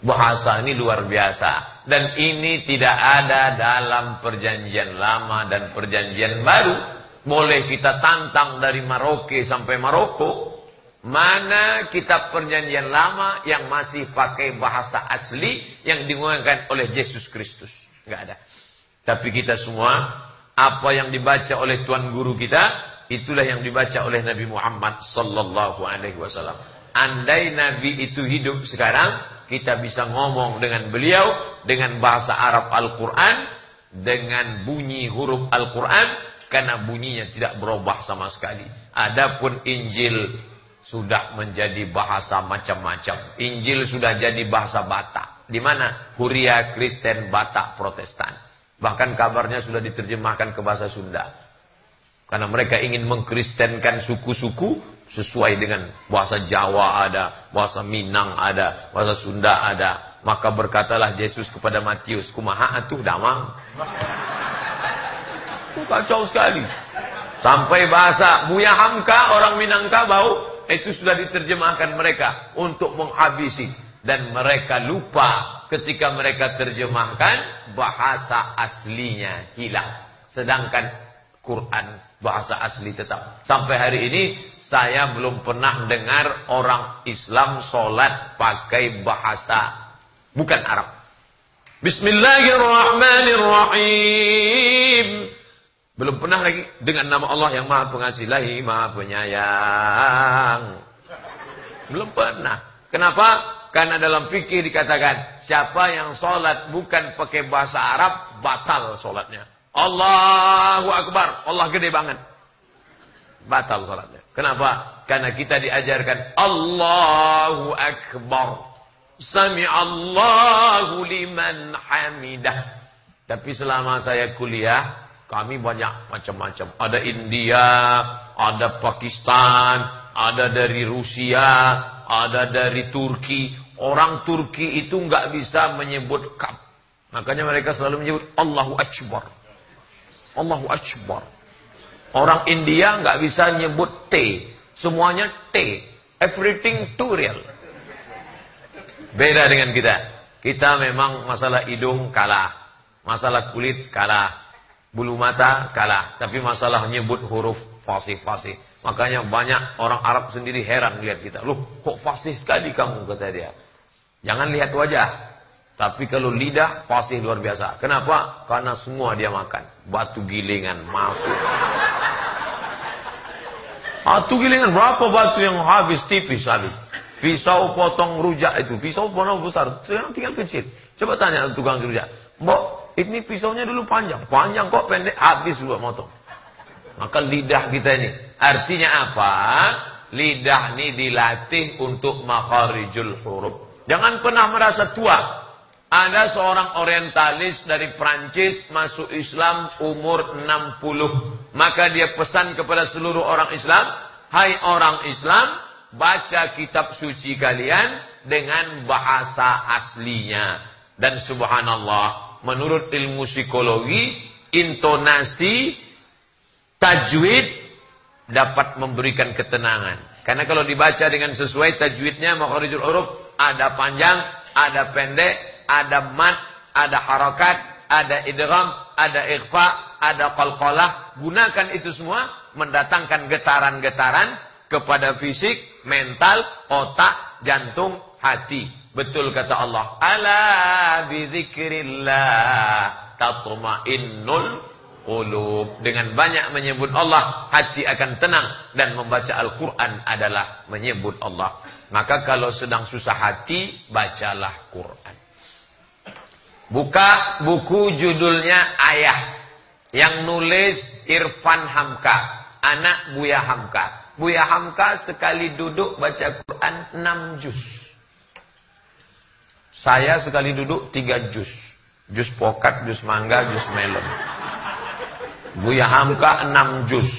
Bahasa ini luar biasa. Dan ini tidak ada dalam perjanjian lama dan perjanjian baru. Boleh kita tantang dari Maroke sampai Maroko. Mana kitab perjanjian lama yang masih pakai bahasa asli yang digunakan oleh Yesus Kristus. Enggak ada. Tapi kita semua, apa yang dibaca oleh Tuan Guru kita, Itulah yang dibaca oleh Nabi Muhammad sallallahu alaihi wasallam. Andai Nabi itu hidup sekarang, kita bisa ngomong dengan beliau dengan bahasa Arab Al-Qur'an dengan bunyi huruf Al-Qur'an karena bunyinya tidak berubah sama sekali. Adapun Injil sudah menjadi bahasa macam-macam. Injil sudah jadi bahasa Batak. Di mana? Huria Kristen Batak Protestan. Bahkan kabarnya sudah diterjemahkan ke bahasa Sunda. Karena mereka ingin mengkristenkan suku-suku sesuai dengan bahasa Jawa ada, bahasa Minang ada, bahasa Sunda ada. Maka berkatalah Yesus kepada Matius, kumaha atuh damang. Kacau sekali. Sampai bahasa Buya Hamka, orang Minangka bau, itu sudah diterjemahkan mereka untuk menghabisi. Dan mereka lupa ketika mereka terjemahkan, bahasa aslinya hilang. Sedangkan Quran bahasa asli tetap. Sampai hari ini saya belum pernah dengar orang Islam sholat pakai bahasa bukan Arab. Bismillahirrahmanirrahim. Belum pernah lagi dengan nama Allah yang Maha Pengasih lagi Maha Penyayang. Belum pernah. Kenapa? Karena dalam fikih dikatakan siapa yang sholat bukan pakai bahasa Arab batal sholatnya. Allahu Akbar. Allah gede banget. Batal salatnya. Kenapa? Karena kita diajarkan Allahu Akbar. Sami Allahu liman hamidah. Tapi selama saya kuliah, kami banyak macam-macam. Ada India, ada Pakistan, ada dari Rusia, ada dari Turki. Orang Turki itu nggak bisa menyebut kap. Makanya mereka selalu menyebut Allahu Akbar. Allahu Akbar. Orang India nggak bisa nyebut T. Semuanya T. Everything too real. Beda dengan kita. Kita memang masalah hidung kalah. Masalah kulit kalah. Bulu mata kalah. Tapi masalah nyebut huruf fasih-fasih. Makanya banyak orang Arab sendiri heran lihat kita. Loh kok fasih sekali kamu kata dia. Jangan lihat wajah. Tapi kalau lidah fasih luar biasa. Kenapa? Karena semua dia makan. Batu gilingan masuk. Batu gilingan berapa batu yang habis tipis habis. Pisau potong rujak itu. Pisau potong besar. Tinggal kecil. Coba tanya tukang rujak. Mbok, ini pisaunya dulu panjang. Panjang kok pendek. Habis dulu motong. Maka lidah kita ini. Artinya apa? Lidah ini dilatih untuk makharijul huruf. Jangan pernah merasa tua. Ada seorang orientalis dari Prancis masuk Islam umur 60. Maka dia pesan kepada seluruh orang Islam, "Hai orang Islam, baca kitab suci kalian dengan bahasa aslinya." Dan subhanallah, menurut ilmu psikologi, intonasi tajwid dapat memberikan ketenangan. Karena kalau dibaca dengan sesuai tajwidnya makharijul huruf ada panjang, ada pendek, ada mat, ada harakat, ada idgham, ada ikhfa, ada qalqalah. Gunakan itu semua mendatangkan getaran-getaran kepada fisik, mental, otak, jantung, hati. Betul kata Allah. Ala bidzikrillah tatma'innul qulub. Dengan banyak menyebut Allah, hati akan tenang dan membaca Al-Qur'an adalah menyebut Allah. Maka kalau sedang susah hati, bacalah Quran. Buka buku judulnya Ayah. Yang nulis Irfan Hamka. Anak Buya Hamka. Buya Hamka sekali duduk baca Quran 6 juz. Saya sekali duduk 3 juz. Juz pokat, juz mangga, juz melon. Buya Hamka 6 juz.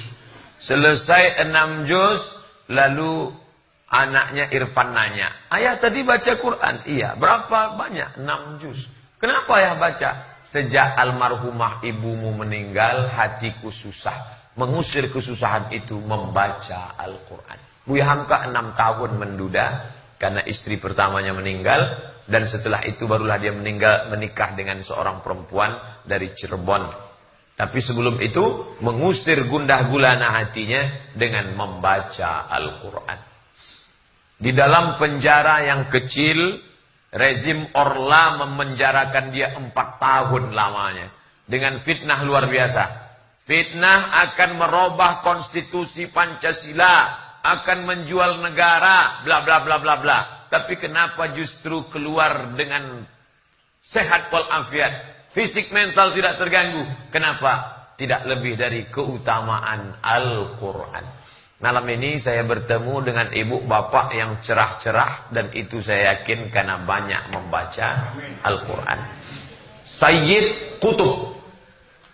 Selesai 6 juz, lalu anaknya Irfan nanya, ayah tadi baca Quran? Iya, berapa banyak? 6 juz. Kenapa ya baca? Sejak almarhumah ibumu meninggal, hatiku susah. Mengusir kesusahan itu membaca Al-Quran. Buya Hamka enam tahun menduda karena istri pertamanya meninggal dan setelah itu barulah dia meninggal menikah dengan seorang perempuan dari Cirebon. Tapi sebelum itu mengusir gundah gulana hatinya dengan membaca Al-Quran. Di dalam penjara yang kecil Rezim Orla memenjarakan dia empat tahun lamanya. Dengan fitnah luar biasa. Fitnah akan merubah konstitusi Pancasila. Akan menjual negara. Bla bla bla bla bla. Tapi kenapa justru keluar dengan sehat walafiat. Fisik mental tidak terganggu. Kenapa? Tidak lebih dari keutamaan Al-Quran. Malam ini saya bertemu dengan ibu bapak yang cerah-cerah dan itu saya yakin karena banyak membaca Al-Quran. Sayyid Kutub.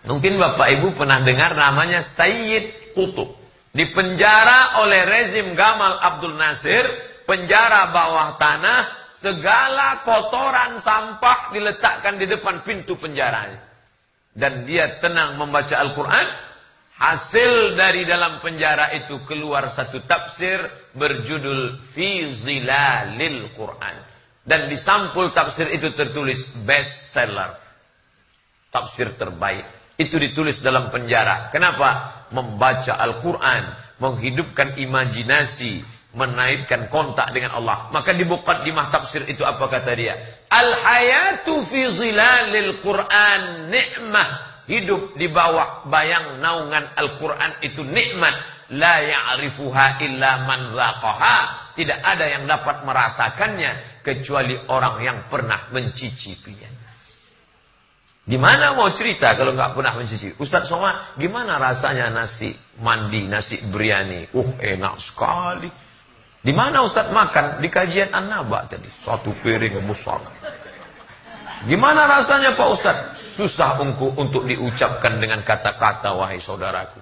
Mungkin bapak ibu pernah dengar namanya Sayyid Kutub. Dipenjara oleh rezim Gamal Abdul Nasir, penjara bawah tanah, segala kotoran sampah diletakkan di depan pintu penjaranya. Dan dia tenang membaca Al-Quran, Hasil dari dalam penjara itu keluar satu tafsir berjudul Fi Zilalil Quran. Dan di sampul tafsir itu tertulis bestseller. Tafsir terbaik. Itu ditulis dalam penjara. Kenapa? Membaca Al-Quran. Menghidupkan imajinasi. Menaikkan kontak dengan Allah. Maka di mah tafsir itu apa kata dia? Al-hayatu fi zilalil Quran ni'mah hidup di bawah bayang naungan Al-Quran itu nikmat. La ya'rifuha illa man zaqaha. Tidak ada yang dapat merasakannya kecuali orang yang pernah mencicipinya. Gimana mau cerita kalau nggak pernah mencicipi? Ustaz Soma, gimana rasanya nasi mandi, nasi biryani? Uh, enak sekali. Di mana Ustaz makan? Di kajian An-Naba tadi. Satu piring besar. Gimana rasanya Pak Ustaz? Susah untuk, untuk diucapkan dengan kata-kata wahai saudaraku.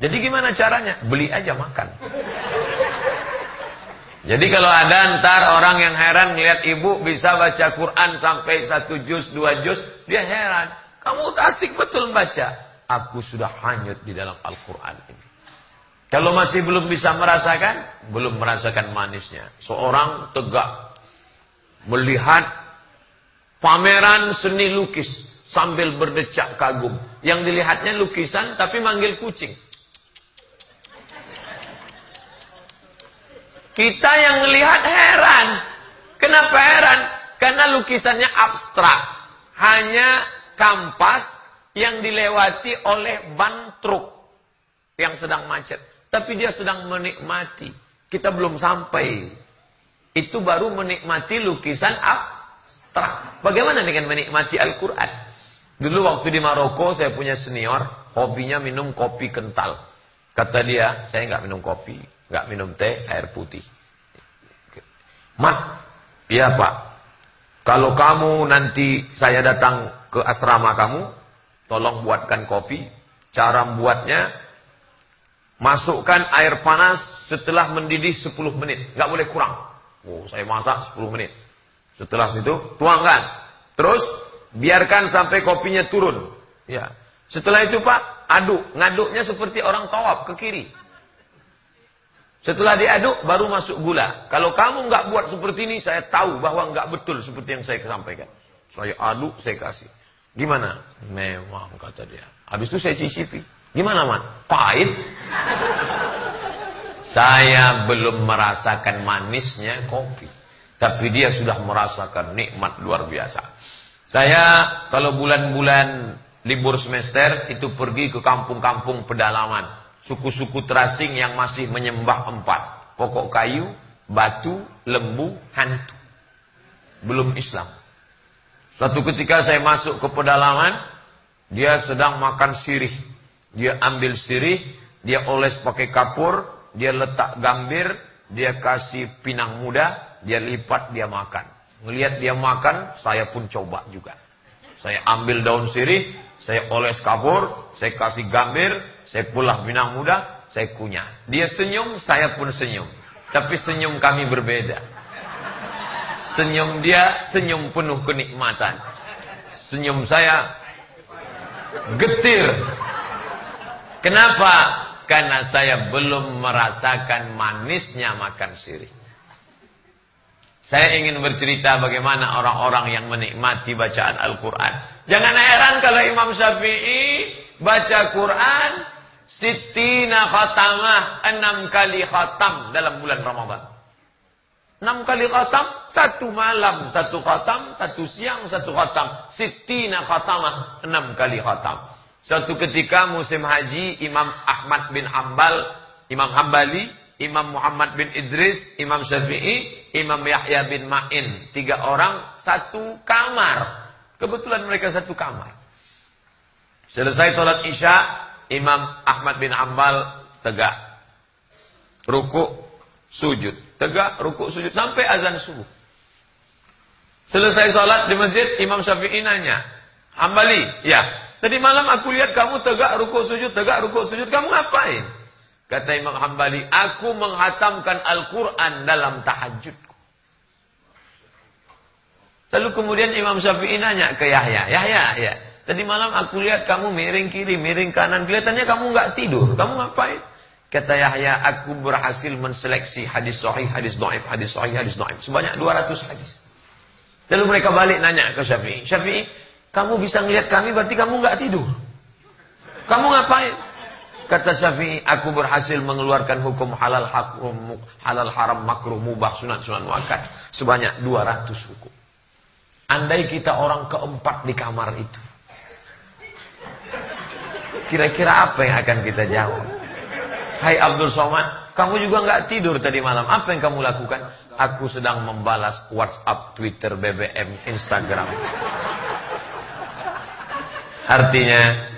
Jadi gimana caranya? Beli aja makan. Jadi kalau ada ntar orang yang heran melihat ibu bisa baca Quran sampai satu juz, dua juz, dia heran. Kamu asik betul baca. Aku sudah hanyut di dalam Al-Quran ini. Kalau masih belum bisa merasakan, belum merasakan manisnya. Seorang tegak melihat pameran seni lukis sambil berdecak kagum. Yang dilihatnya lukisan tapi manggil kucing. Kita yang melihat heran. Kenapa heran? Karena lukisannya abstrak. Hanya kampas yang dilewati oleh ban truk yang sedang macet. Tapi dia sedang menikmati. Kita belum sampai. Itu baru menikmati lukisan abstrak. Bagaimana dengan menikmati Al-Quran? Dulu waktu di Maroko saya punya senior. Hobinya minum kopi kental. Kata dia, saya nggak minum kopi. nggak minum teh, air putih. Mat, iya pak. Kalau kamu nanti saya datang ke asrama kamu, tolong buatkan kopi. Cara membuatnya, Masukkan air panas setelah mendidih 10 menit. Nggak boleh kurang. Oh, saya masak 10 menit. Setelah itu, tuangkan. Terus, biarkan sampai kopinya turun. Ya. Setelah itu Pak, aduk. Ngaduknya seperti orang tawaf ke kiri. Setelah diaduk, baru masuk gula. Kalau kamu nggak buat seperti ini, saya tahu bahwa nggak betul seperti yang saya sampaikan. Saya aduk, saya kasih. Gimana? Memang kata dia. Habis itu saya cicipi. Gimana man? Pahit? Saya belum merasakan manisnya kopi. Tapi dia sudah merasakan nikmat luar biasa. Saya kalau bulan-bulan libur semester itu pergi ke kampung-kampung pedalaman. Suku-suku terasing yang masih menyembah empat. Pokok kayu, batu, lembu, hantu. Belum Islam. Suatu ketika saya masuk ke pedalaman, dia sedang makan sirih. Dia ambil sirih, dia oles pakai kapur, dia letak gambir, dia kasih pinang muda, dia lipat, dia makan. Melihat dia makan, saya pun coba juga. Saya ambil daun sirih, saya oles kapur, saya kasih gambir, saya pulah pinang muda, saya kunyah. Dia senyum, saya pun senyum. Tapi senyum kami berbeda. Senyum dia, senyum penuh kenikmatan. Senyum saya, getir. Kenapa? Karena saya belum merasakan manisnya makan sirih. Saya ingin bercerita bagaimana orang-orang yang menikmati bacaan Al-Quran. Jangan heran kalau Imam Syafi'i baca Quran sitina khatamah, enam kali khatam dalam bulan Ramadan. Enam kali khatam, satu malam, satu khatam, satu siang, satu khatam. Sitina khatamah, enam kali khatam. Suatu ketika musim haji Imam Ahmad bin Ambal, Imam Hambali, Imam Muhammad bin Idris, Imam Syafi'i, Imam Yahya bin Ma'in. Tiga orang, satu kamar. Kebetulan mereka satu kamar. Selesai sholat isya, Imam Ahmad bin Ambal tegak. Ruku, sujud. Tegak, ruku, sujud. Sampai azan subuh. Selesai sholat di masjid, Imam Syafi'i nanya. Hambali, ya. Tadi malam aku lihat kamu tegak rukuk sujud, tegak rukuk sujud. Kamu ngapain? Kata Imam Hambali, aku menghatamkan Al-Quran dalam tahajudku. Lalu kemudian Imam Syafi'i nanya ke Yahya, Yahya, ya. Tadi malam aku lihat kamu miring kiri, miring kanan. Kelihatannya kamu nggak tidur. Kamu ngapain? Kata Yahya, aku berhasil menseleksi hadis sahih, hadis do'if, hadis sahih, hadis do'if. Sebanyak 200 hadis. Lalu mereka balik nanya ke Syafi'i. Syafi'i, kamu bisa melihat kami berarti kamu nggak tidur. Kamu ngapain? Kata Syafi'i, aku berhasil mengeluarkan hukum halal hakum, halal haram makruh mubah sunat sunat muakkad sebanyak 200 hukum. Andai kita orang keempat di kamar itu. Kira-kira apa yang akan kita jawab? Hai Abdul Somad, kamu juga nggak tidur tadi malam. Apa yang kamu lakukan? Aku sedang membalas WhatsApp, Twitter, BBM, Instagram. Artinya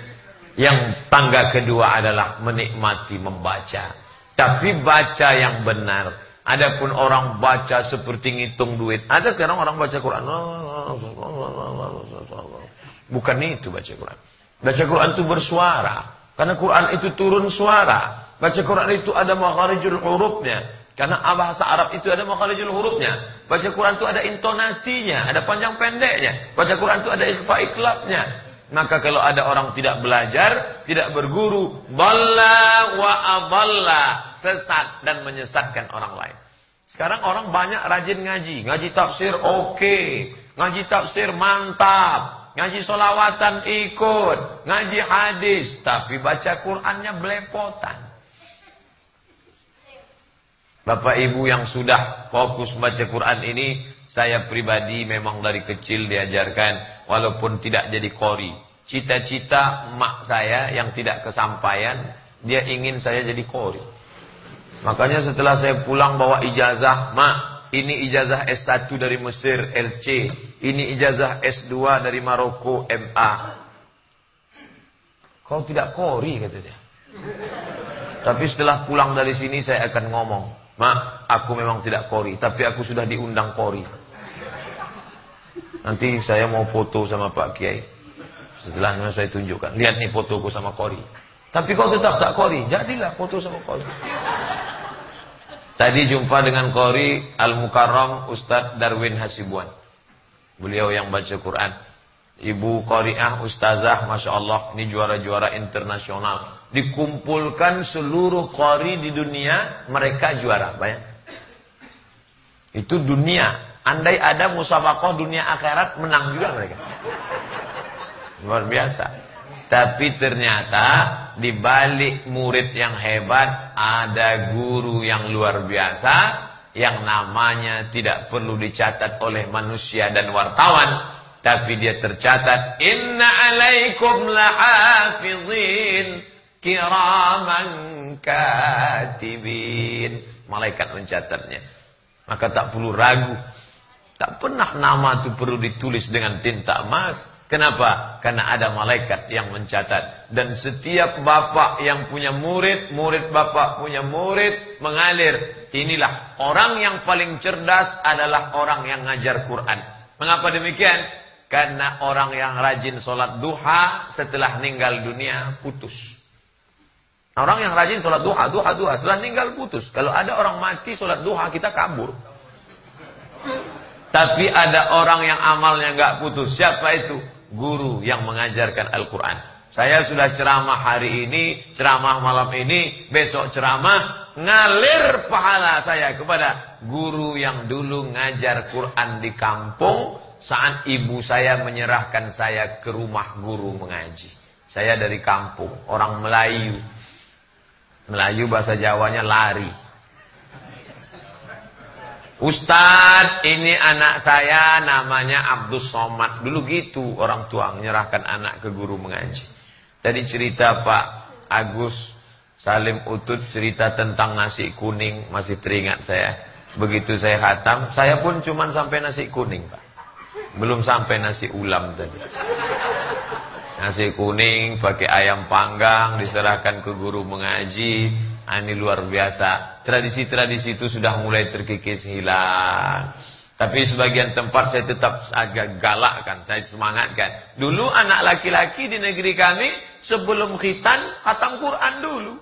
yang tangga kedua adalah menikmati membaca. Tapi baca yang benar. Adapun orang baca seperti ngitung duit. Ada sekarang orang baca Quran. Bukan itu baca Quran. Baca Quran itu bersuara. Karena Quran itu turun suara. Baca Quran itu ada makharijul hurufnya. Karena bahasa Arab itu ada makharijul hurufnya. Baca Quran itu ada intonasinya, ada panjang pendeknya. Baca Quran itu ada ikhfa iklabnya. Maka kalau ada orang tidak belajar, tidak berguru, balla wa adalla, sesat dan menyesatkan orang lain. Sekarang orang banyak rajin ngaji, ngaji tafsir oke, okay. ngaji tafsir mantap, ngaji solawatan ikut, ngaji hadis, tapi baca Qurannya belepotan. Bapak Ibu yang sudah fokus baca Quran ini, saya pribadi memang dari kecil diajarkan walaupun tidak jadi kori. Cita-cita emak saya yang tidak kesampaian, dia ingin saya jadi kori. Makanya setelah saya pulang bawa ijazah, mak, ini ijazah S1 dari Mesir LC, ini ijazah S2 dari Maroko MA. Kau tidak kori kata dia. Tapi setelah pulang dari sini saya akan ngomong, mak, aku memang tidak kori, tapi aku sudah diundang kori. Nanti saya mau foto sama Pak Kiai. Setelahnya saya tunjukkan. Lihat nih fotoku sama Kori. Tapi kau tetap tak Kori. Jadilah foto sama Kori. Tadi jumpa dengan Kori Al-Mukarram Ustadz Darwin Hasibuan. Beliau yang baca Quran. Ibu Qoriah Ustazah Masya Allah. Ini juara-juara internasional. Dikumpulkan seluruh Kori di dunia. Mereka juara. Bayang. Itu dunia. Andai ada musabakoh dunia akhirat menang juga mereka. Luar biasa. Tapi ternyata di balik murid yang hebat ada guru yang luar biasa yang namanya tidak perlu dicatat oleh manusia dan wartawan tapi dia tercatat inna alaikum lahafizin kiraman katibin malaikat mencatatnya maka tak perlu ragu Tak pernah nama itu perlu ditulis dengan tinta emas. Kenapa? Karena ada malaikat yang mencatat. Dan setiap bapak yang punya murid, murid bapak punya murid, mengalir. Inilah orang yang paling cerdas adalah orang yang ngajar Quran. Mengapa demikian? Karena orang yang rajin sholat duha setelah meninggal dunia putus. Orang yang rajin sholat duha, duha, duha, setelah meninggal putus. Kalau ada orang mati sholat duha, kita kabur. Tapi ada orang yang amalnya nggak putus. Siapa itu? Guru yang mengajarkan Al-Quran. Saya sudah ceramah hari ini, ceramah malam ini, besok ceramah, ngalir pahala saya kepada guru yang dulu ngajar Quran di kampung saat ibu saya menyerahkan saya ke rumah guru mengaji. Saya dari kampung, orang Melayu. Melayu bahasa Jawanya lari. Ustadz, ini anak saya namanya Abdus Somad. Dulu gitu orang tua menyerahkan anak ke guru mengaji. Tadi cerita Pak Agus Salim Utut cerita tentang nasi kuning. Masih teringat saya. Begitu saya khatam, saya pun cuma sampai nasi kuning Pak. Belum sampai nasi ulam tadi. Nasi kuning pakai ayam panggang diserahkan ke guru mengaji. Ah, ini luar biasa. Tradisi-tradisi itu sudah mulai terkikis hilang. Tapi sebagian tempat saya tetap agak galakkan, saya semangatkan. Dulu anak laki-laki di negeri kami sebelum khitan khatam Quran dulu.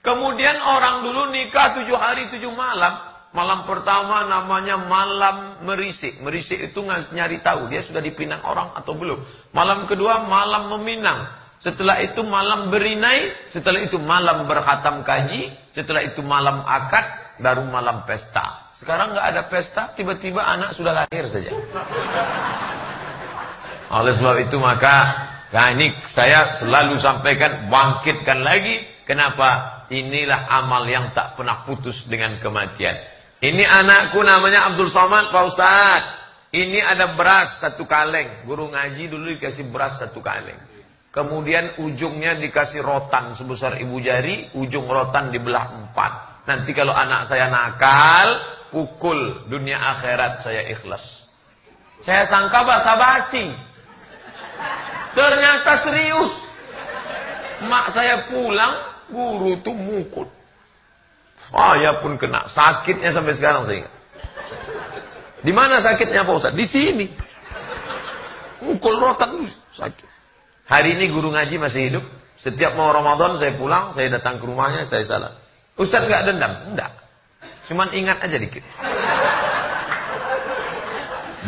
Kemudian orang dulu nikah tujuh hari tujuh malam. Malam pertama namanya malam merisik. Merisik itu nyari tahu dia sudah dipinang orang atau belum. Malam kedua malam meminang. Setelah itu malam berinai, setelah itu malam berkhatam kaji, setelah itu malam akad, baru malam pesta. Sekarang nggak ada pesta, tiba-tiba anak sudah lahir saja. Oleh sebab itu maka, nah ini saya selalu sampaikan, bangkitkan lagi. Kenapa? Inilah amal yang tak pernah putus dengan kematian. Ini anakku namanya Abdul Somad Pak Ustaz. Ini ada beras satu kaleng. Guru ngaji dulu dikasih beras satu kaleng. Kemudian ujungnya dikasih rotan sebesar ibu jari, ujung rotan dibelah empat. Nanti kalau anak saya nakal, pukul dunia akhirat saya ikhlas. Saya sangka basa-basi. Ternyata serius. Mak saya pulang, guru tuh mukul. Saya pun kena. Sakitnya sampai sekarang saya ingat. Di mana sakitnya Pak Ustaz? Di sini. Mukul rotan sakit. Hari ini guru ngaji masih hidup. Setiap mau Ramadan saya pulang, saya datang ke rumahnya, saya salam. Ustaz nggak dendam? Enggak. Cuman ingat aja dikit.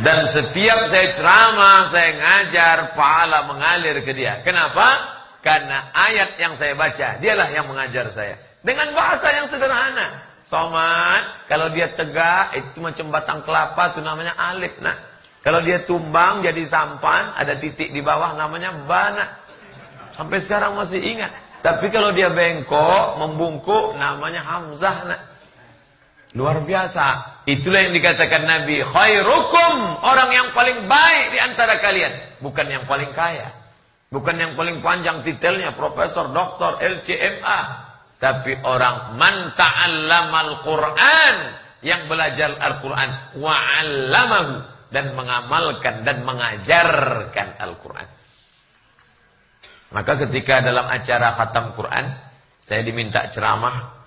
Dan setiap saya ceramah, saya ngajar, pahala mengalir ke dia. Kenapa? Karena ayat yang saya baca, dialah yang mengajar saya. Dengan bahasa yang sederhana. Somat, kalau dia tegak, itu macam batang kelapa, itu namanya alif. Nah, kalau dia tumbang jadi sampan, ada titik di bawah namanya bana. Sampai sekarang masih ingat. Tapi kalau dia bengkok, membungkuk, namanya hamzah. Nah. Luar biasa. Itulah yang dikatakan Nabi. Khairukum. Orang yang paling baik di antara kalian. Bukan yang paling kaya. Bukan yang paling panjang titelnya. Profesor, doktor, LCMA. Tapi orang man ta'allamal Qur'an. Yang belajar Al-Quran. Wa'allamahu. Dan mengamalkan dan mengajarkan Al-Quran. Maka ketika dalam acara khatam Quran. Saya diminta ceramah.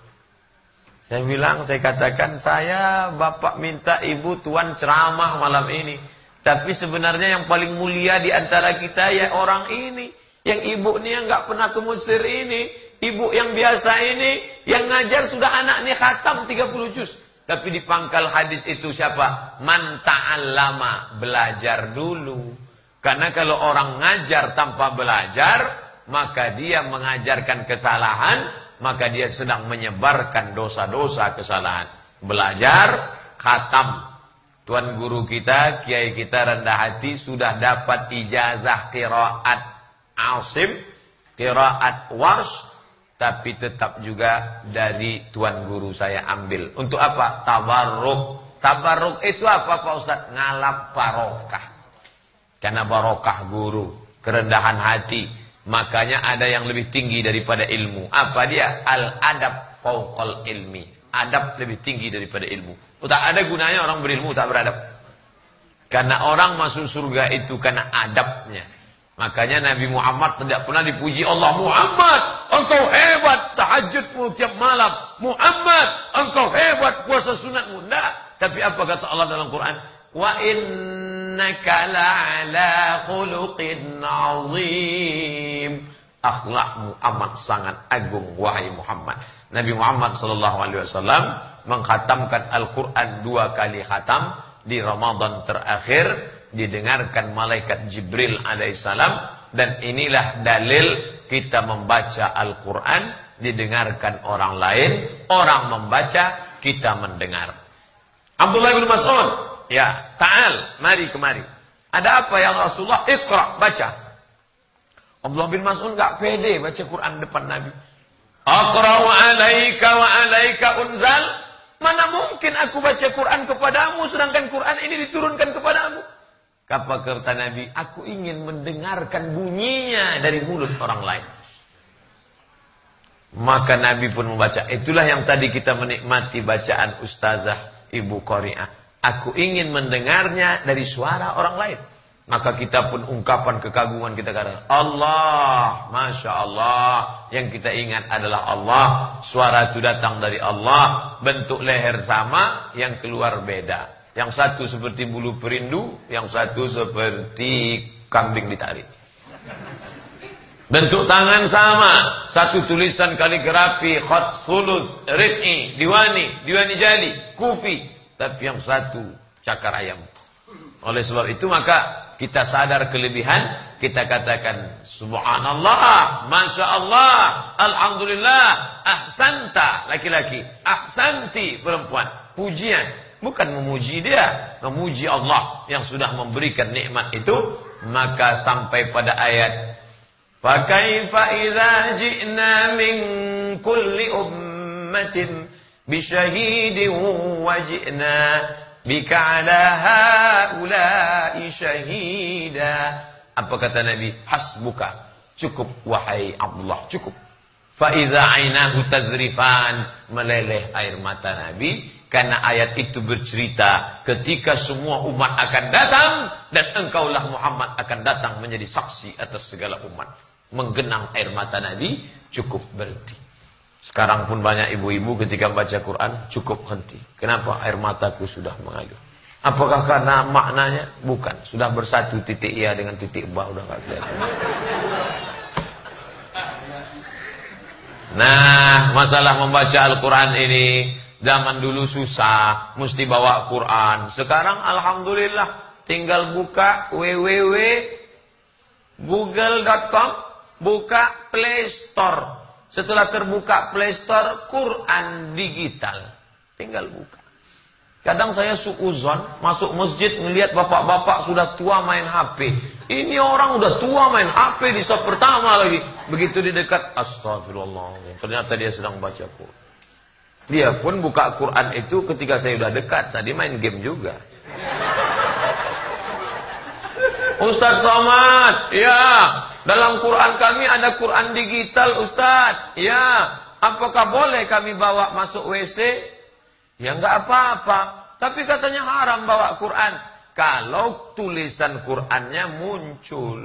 Saya bilang, saya katakan, saya bapak minta ibu tuan ceramah malam ini. Tapi sebenarnya yang paling mulia di antara kita ya orang ini. Yang ibu ini yang nggak pernah ke Mesir ini. Ibu yang biasa ini. Yang ngajar sudah anak ini khatam 30 juz. Tapi di pangkal hadis itu siapa? Man ta'allama. Belajar dulu. Karena kalau orang ngajar tanpa belajar. Maka dia mengajarkan kesalahan. Maka dia sedang menyebarkan dosa-dosa kesalahan. Belajar, khatam Tuan guru kita, kiai kita rendah hati sudah dapat ijazah kiraat asim, kiraat wars, tapi tetap juga dari tuan guru saya ambil. Untuk apa? Tabarruk. Tabarruk itu apa Pak Ustaz? Ngalap barokah. Karena barokah guru, kerendahan hati. Makanya ada yang lebih tinggi daripada ilmu. Apa dia? Al-adab fauqal ilmi. Adab lebih tinggi daripada ilmu. Tak ada gunanya orang berilmu tak beradab. Karena orang masuk surga itu karena adabnya. Makanya Nabi Muhammad tidak pernah dipuji Allah. Muhammad, engkau hebat tahajudmu tiap malam. Muhammad, engkau hebat puasa sunatmu. Tidak. Tapi apa kata Allah dalam Quran? Wa innaka la'ala khuluqin azim. Akhlakmu amat sangat agung wahai Muhammad. Nabi Muhammad sallallahu alaihi wasallam menghatamkan Al-Quran dua kali khatam di Ramadan terakhir didengarkan malaikat Jibril alaihissalam dan inilah dalil kita membaca Al-Quran didengarkan orang lain orang membaca kita mendengar. Abdullah bin Mas'ud ya ta'al mari kemari. Ada apa yang Rasulullah? Ikra baca. Abdullah bin Mas'ud enggak pede baca Quran depan Nabi. Aqra'u alaika wa alaika unzal. Mana mungkin aku baca Quran kepadamu sedangkan Quran ini diturunkan kepadamu? Kapa kata Nabi, aku ingin mendengarkan bunyinya dari mulut orang lain. Maka Nabi pun membaca. Itulah yang tadi kita menikmati bacaan Ustazah Ibu Qori'ah. Aku ingin mendengarnya dari suara orang lain. Maka kita pun ungkapan kekaguman kita kata Allah, Masya Allah. Yang kita ingat adalah Allah. Suara itu datang dari Allah. Bentuk leher sama, yang keluar beda. Yang satu seperti bulu perindu, yang satu seperti kambing ditarik. Bentuk tangan sama. Satu tulisan kaligrafi, khot, fulus, rit'i, diwani, diwani jali, kufi. Tapi yang satu cakar ayam. Oleh sebab itu maka kita sadar kelebihan, kita katakan subhanallah, masya Allah, alhamdulillah, ahsanta laki-laki, ahsanti perempuan. Pujian, bukan memuji dia, memuji Allah yang sudah memberikan nikmat itu, maka sampai pada ayat فَكَيْفَ إِذَا جِئْنَا مِنْ كُلِّ أُمَّةٍ بِشَهِيدٍ وَجِئْنَا bika ala haula'i syahida. Apa kata Nabi? Hasbuka. Cukup wahai Abdullah, cukup. Fa iza ainahu tazrifan, meleleh air mata Nabi karena ayat itu bercerita ketika semua umat akan datang dan engkaulah Muhammad akan datang menjadi saksi atas segala umat. Menggenang air mata Nabi cukup berhenti. Sekarang pun banyak ibu-ibu ketika baca Quran cukup henti. Kenapa? Air mataku sudah mengalir. Apakah karena maknanya? Bukan. Sudah bersatu titik iya dengan titik bah udah gak kelihatan. Nah, masalah membaca Al-Quran ini Zaman dulu susah, mesti bawa Quran. Sekarang alhamdulillah tinggal buka www google.com, buka Play Store. Setelah terbuka Play Store, Quran digital. Tinggal buka. Kadang saya suuzon, masuk masjid melihat bapak-bapak sudah tua main HP. Ini orang udah tua main HP di saat pertama lagi. Begitu di dekat, astagfirullah. Ternyata dia sedang baca Quran. Dia pun buka Quran itu ketika saya sudah dekat. Tadi main game juga. Ustaz Somad, ya, dalam Quran kami ada Quran digital, Ustaz. Ya, apakah boleh kami bawa masuk WC? Ya enggak apa-apa. Tapi katanya haram bawa Quran. Kalau tulisan Qurannya muncul.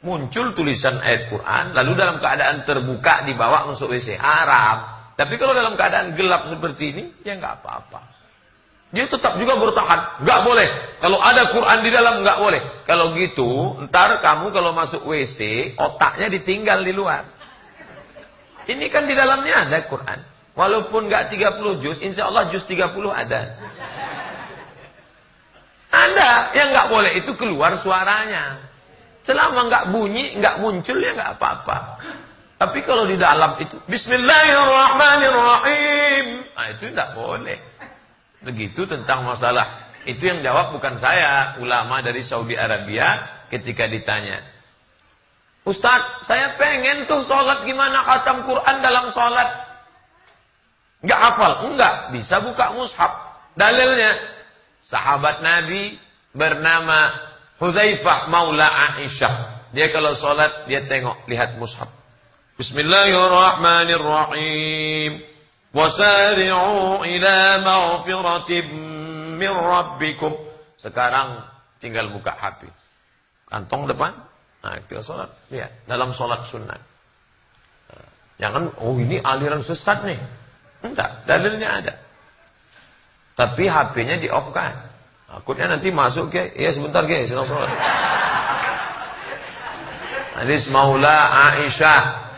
Muncul tulisan ayat Quran, lalu dalam keadaan terbuka dibawa masuk WC. Haram. Tapi kalau dalam keadaan gelap seperti ini, ya enggak apa-apa. Dia tetap juga bertahan. Nggak boleh. Kalau ada Quran di dalam, nggak boleh. Kalau gitu, ntar kamu kalau masuk WC, otaknya ditinggal di luar. Ini kan di dalamnya ada Quran. Walaupun nggak 30 juz, insya Allah juz 30 ada. Ada. Yang nggak boleh itu keluar suaranya. Selama nggak bunyi, nggak muncul, ya nggak apa-apa. Tapi kalau di dalam itu, Bismillahirrahmanirrahim. Nah, itu tidak boleh. Begitu tentang masalah. Itu yang jawab bukan saya, ulama dari Saudi Arabia ketika ditanya. Ustadz, saya pengen tuh sholat gimana khatam Quran dalam sholat. Enggak hafal? Enggak. Bisa buka mushaf. Dalilnya, sahabat Nabi bernama Hudzaifah Maula Aisyah. Dia kalau sholat, dia tengok, lihat mushaf. Bismillahirrahmanirrahim. Wasari'u ila maghfiratim min rabbikum. Sekarang tinggal buka HP. Kantong depan. Nah, kita sholat. Lihat. Dalam sholat sunnah. Nah, jangan, oh ini aliran sesat nih. Enggak. Dalilnya ada. Tapi HP-nya di off kan. Takutnya nanti masuk ke, ya sebentar ke, sedang sholat. Hadis Maula Aisyah.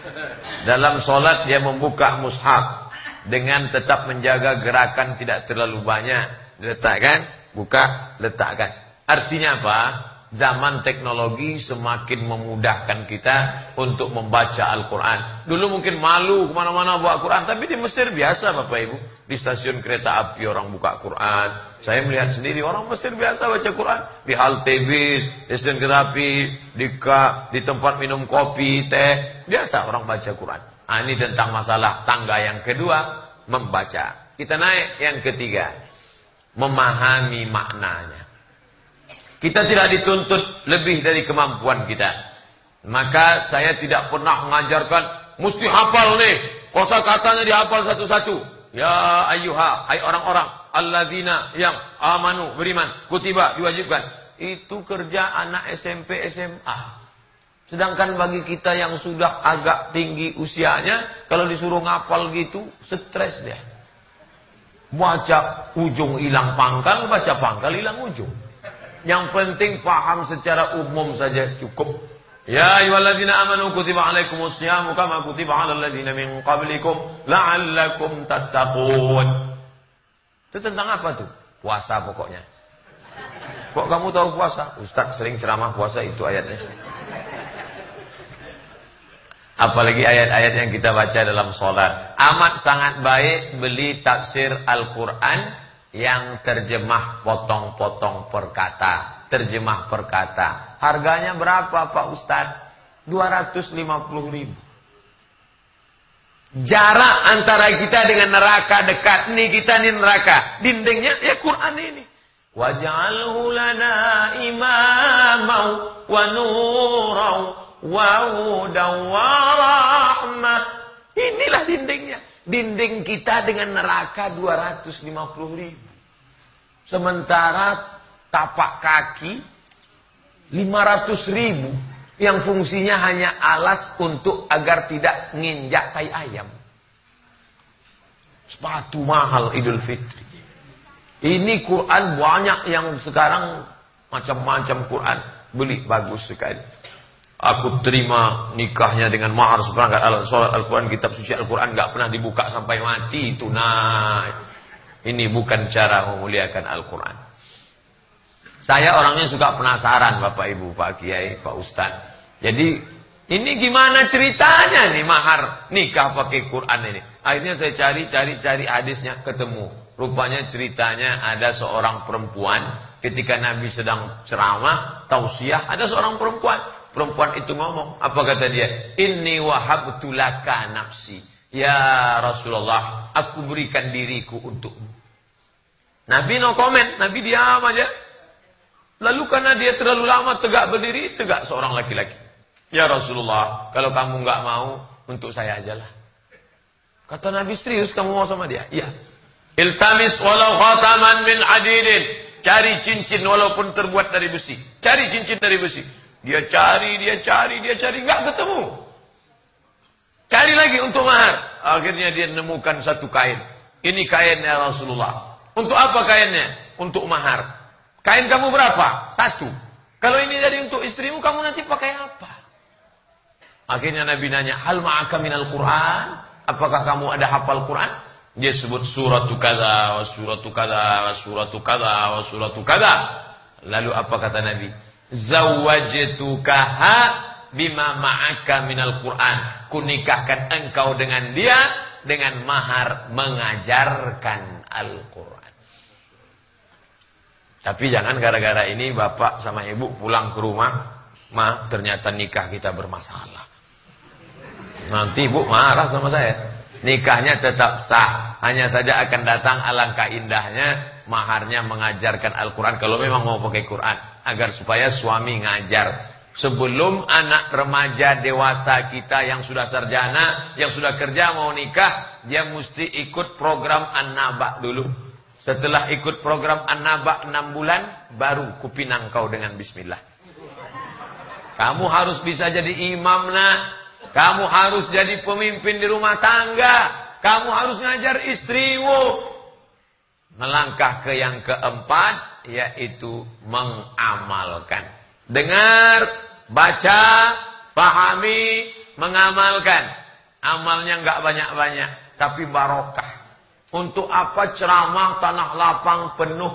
Dalam sholat dia membuka mushaf dengan tetap menjaga gerakan tidak terlalu banyak. Letakkan, buka, letakkan. Artinya apa? Zaman teknologi semakin memudahkan kita untuk membaca Al-Quran. Dulu mungkin malu ke mana-mana bawa Quran. Tapi di Mesir biasa Bapak Ibu. Di stasiun kereta api orang buka Quran. Saya melihat sendiri orang Mesir biasa baca Quran. Di halte bis, di stasiun kereta api, di, di tempat minum kopi, teh. Biasa orang baca Quran. Nah, ini tentang masalah tangga yang kedua, membaca. Kita naik yang ketiga, memahami maknanya. Kita tidak dituntut lebih dari kemampuan kita. Maka saya tidak pernah mengajarkan, mesti hafal nih, kosa katanya dihafal satu-satu. Ya ayyuha, hai orang-orang, alladzina yang amanu, beriman, kutiba, diwajibkan. Itu kerja anak SMP, SMA. Sedangkan bagi kita yang sudah agak tinggi usianya, kalau disuruh ngapal gitu, stres dia. Baca ujung hilang pangkal, baca pangkal hilang ujung. Yang penting paham secara umum saja cukup. Ya ayyuhalladzina amanu kutiba alaikumus syiamu kama kutiba alal ladzina min qablikum la'allakum tattaqun. Itu tentang apa tuh? Puasa pokoknya. Kok kamu tahu puasa? Ustaz sering ceramah puasa itu ayatnya. Apalagi ayat-ayat yang kita baca dalam sholat. Amat sangat baik beli tafsir Al-Quran yang terjemah potong-potong perkata. Terjemah perkata. Harganya berapa Pak Ustadz? 250 ribu. Jarak antara kita dengan neraka dekat. Nih kita nih neraka. Dindingnya ya Quran ini. Waj'alhu lana imamau wa nurau wa Inilah dindingnya. Dinding kita dengan neraka 250 ribu. Sementara tapak kaki 500 ribu. Yang fungsinya hanya alas untuk agar tidak nginjak tai ayam. Sepatu mahal Idul Fitri. Ini Quran banyak yang sekarang macam-macam Quran. Beli bagus sekali. Aku terima nikahnya dengan mahar seperangkat alat sholat Al-Quran, kitab suci Al-Quran nggak pernah dibuka sampai mati itu. Nah, ini bukan cara memuliakan Al-Quran. Saya orangnya suka penasaran Bapak Ibu, Pak Kiai, Pak Ustadz. Jadi ini gimana ceritanya nih mahar nikah pakai Quran ini? Akhirnya saya cari, cari, cari hadisnya ketemu. Rupanya ceritanya ada seorang perempuan ketika Nabi sedang ceramah, tausiah, ada seorang perempuan Perempuan itu ngomong, apa kata dia? Inni wahabtu laka nafsi. Ya Rasulullah, aku berikan diriku untukmu. Nabi no comment, Nabi diam aja. Lalu karena dia terlalu lama tegak berdiri, tegak seorang laki-laki. Ya Rasulullah, kalau kamu nggak mau, untuk saya ajalah. Kata Nabi serius kamu mau sama dia? Iya. Iltamis walau khataman min adidin. Cari cincin walaupun terbuat dari besi. Cari cincin dari besi. Dia cari, dia cari, dia cari, nggak ketemu. Cari lagi untuk mahar. Akhirnya dia menemukan satu kain. Ini kainnya Rasulullah. Untuk apa kainnya? Untuk mahar. Kain kamu berapa? Satu. Kalau ini jadi untuk istrimu, kamu nanti pakai apa? Akhirnya Nabi nanya, hal ma'aka minal Quran? Apakah kamu ada hafal Quran? Dia sebut suratu kada, wa suratu kada, wa suratu kada. Lalu apa kata Nabi? zawajtukaha bima ma'aka minal Qur'an. Kunikahkan engkau dengan dia dengan mahar mengajarkan Al-Qur'an. Tapi jangan gara-gara ini bapak sama ibu pulang ke rumah, ma ternyata nikah kita bermasalah. Nanti ibu marah sama saya. Nikahnya tetap sah, hanya saja akan datang alangkah indahnya maharnya mengajarkan Al-Quran kalau memang mau pakai Quran agar supaya suami ngajar sebelum anak remaja dewasa kita yang sudah sarjana yang sudah kerja mau nikah dia mesti ikut program An-Naba dulu setelah ikut program An-Naba 6 bulan baru kupinang kau dengan bismillah kamu harus bisa jadi imam nah kamu harus jadi pemimpin di rumah tangga kamu harus ngajar istrimu melangkah ke yang keempat yaitu mengamalkan. Dengar, baca, pahami, mengamalkan. Amalnya enggak banyak-banyak, tapi barokah. Untuk apa ceramah tanah lapang penuh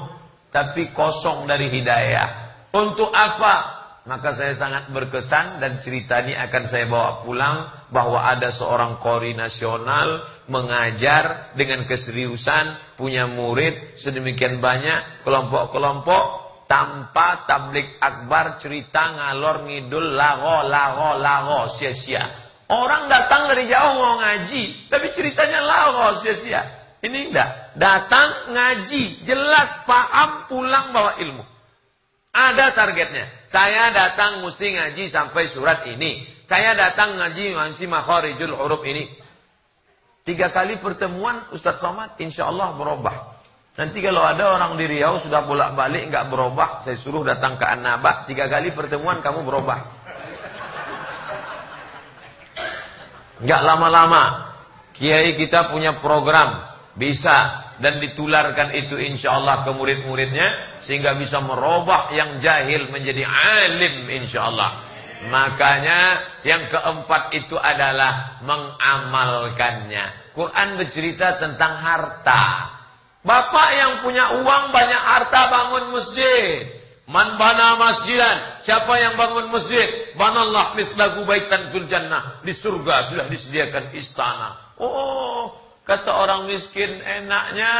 tapi kosong dari hidayah? Untuk apa maka saya sangat berkesan dan cerita ini akan saya bawa pulang bahwa ada seorang kori nasional mengajar dengan keseriusan, punya murid sedemikian banyak, kelompok-kelompok tanpa tablik akbar cerita ngalor ngidul lago lago lago sia-sia. Orang datang dari jauh mau ngaji, tapi ceritanya lago sia-sia. Ini enggak, datang ngaji, jelas paham pulang bawa ilmu. Ada targetnya. Saya datang mesti ngaji sampai surat ini. Saya datang ngaji masih makharijul huruf ini. Tiga kali pertemuan Ustaz Somad insya Allah berubah. Nanti kalau ada orang di Riau sudah bolak-balik nggak berubah, saya suruh datang ke An-Nabah, tiga kali pertemuan kamu berubah. Nggak lama-lama. Kiai kita punya program bisa dan ditularkan itu insya Allah ke murid-muridnya sehingga bisa merubah yang jahil menjadi alim insya Allah. Makanya yang keempat itu adalah mengamalkannya. Quran bercerita tentang harta. Bapak yang punya uang banyak harta bangun masjid. Man bana masjidan. Siapa yang bangun masjid? Banallah mislahu baitan jannah. Di surga sudah disediakan istana. Oh, Kata orang miskin enaknya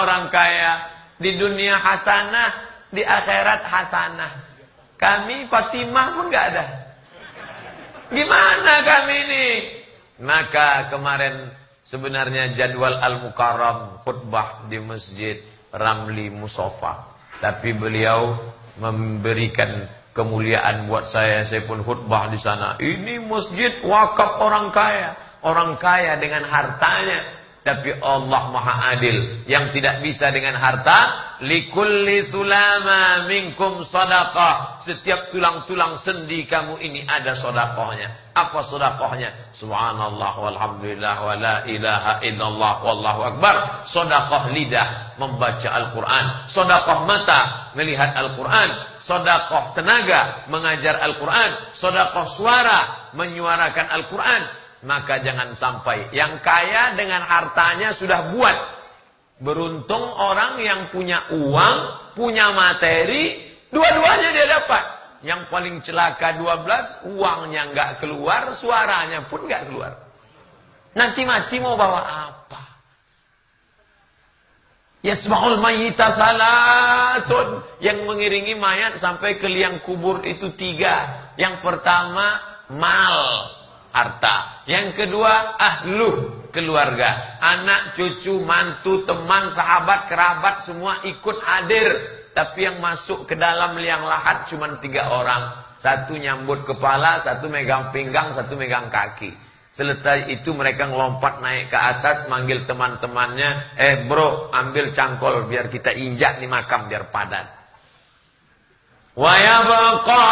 orang kaya. Di dunia hasanah, di akhirat hasanah. Kami Fatimah pun gak ada. Gimana kami ini? Maka kemarin sebenarnya jadwal Al-Mukarram khutbah di Masjid Ramli Musofa. Tapi beliau memberikan kemuliaan buat saya. Saya pun khutbah di sana. Ini masjid wakaf orang kaya. Orang kaya dengan hartanya Tapi Allah maha adil. Yang tidak bisa dengan harta. Likulli sulama minkum sadaqah. Setiap tulang-tulang sendi kamu ini ada sodakohnya. Apa sodakohnya? Subhanallah walhamdulillah wa la ilaha illallah wallahu akbar. Sodakoh lidah membaca Al-Quran. Sodakoh mata melihat Al-Quran. Sodakoh tenaga mengajar Al-Quran. Sodakoh suara menyuarakan Al-Quran maka jangan sampai yang kaya dengan hartanya sudah buat. Beruntung orang yang punya uang, punya materi, dua-duanya dia dapat. Yang paling celaka 12, uangnya nggak keluar, suaranya pun nggak keluar. Nanti mati mau bawa apa? Yasma'ul mayyita salatun. Yang mengiringi mayat sampai ke liang kubur itu tiga. Yang pertama, mal harta. Yang kedua, ahlu keluarga. Anak, cucu, mantu, teman, sahabat, kerabat semua ikut hadir. Tapi yang masuk ke dalam liang lahat cuma tiga orang. Satu nyambut kepala, satu megang pinggang, satu megang kaki. Selesai itu mereka ngelompat naik ke atas manggil teman-temannya, "Eh, bro, ambil cangkol biar kita injak di makam biar padat." Wa yabqa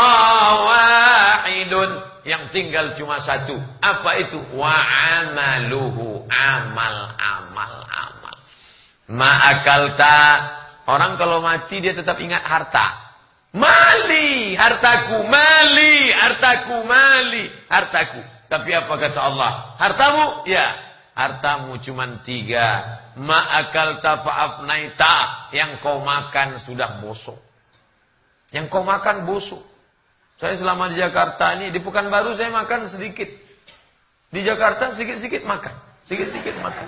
wahidun yang tinggal cuma satu. Apa itu? Wa amaluhu. Amal, amal, amal. Ma'akalta. Orang kalau mati dia tetap ingat harta. Mali, hartaku, mali, hartaku, mali, hartaku. Tapi apa kata Allah? Hartamu? Ya. Hartamu cuma tiga. Ma'akalta fa'afnaita. Yang kau makan sudah busuk. Yang kau makan busuk. Saya selama di Jakarta ini, di Pekanbaru saya makan sedikit. Di Jakarta sedikit-sedikit makan. Sedikit-sedikit makan.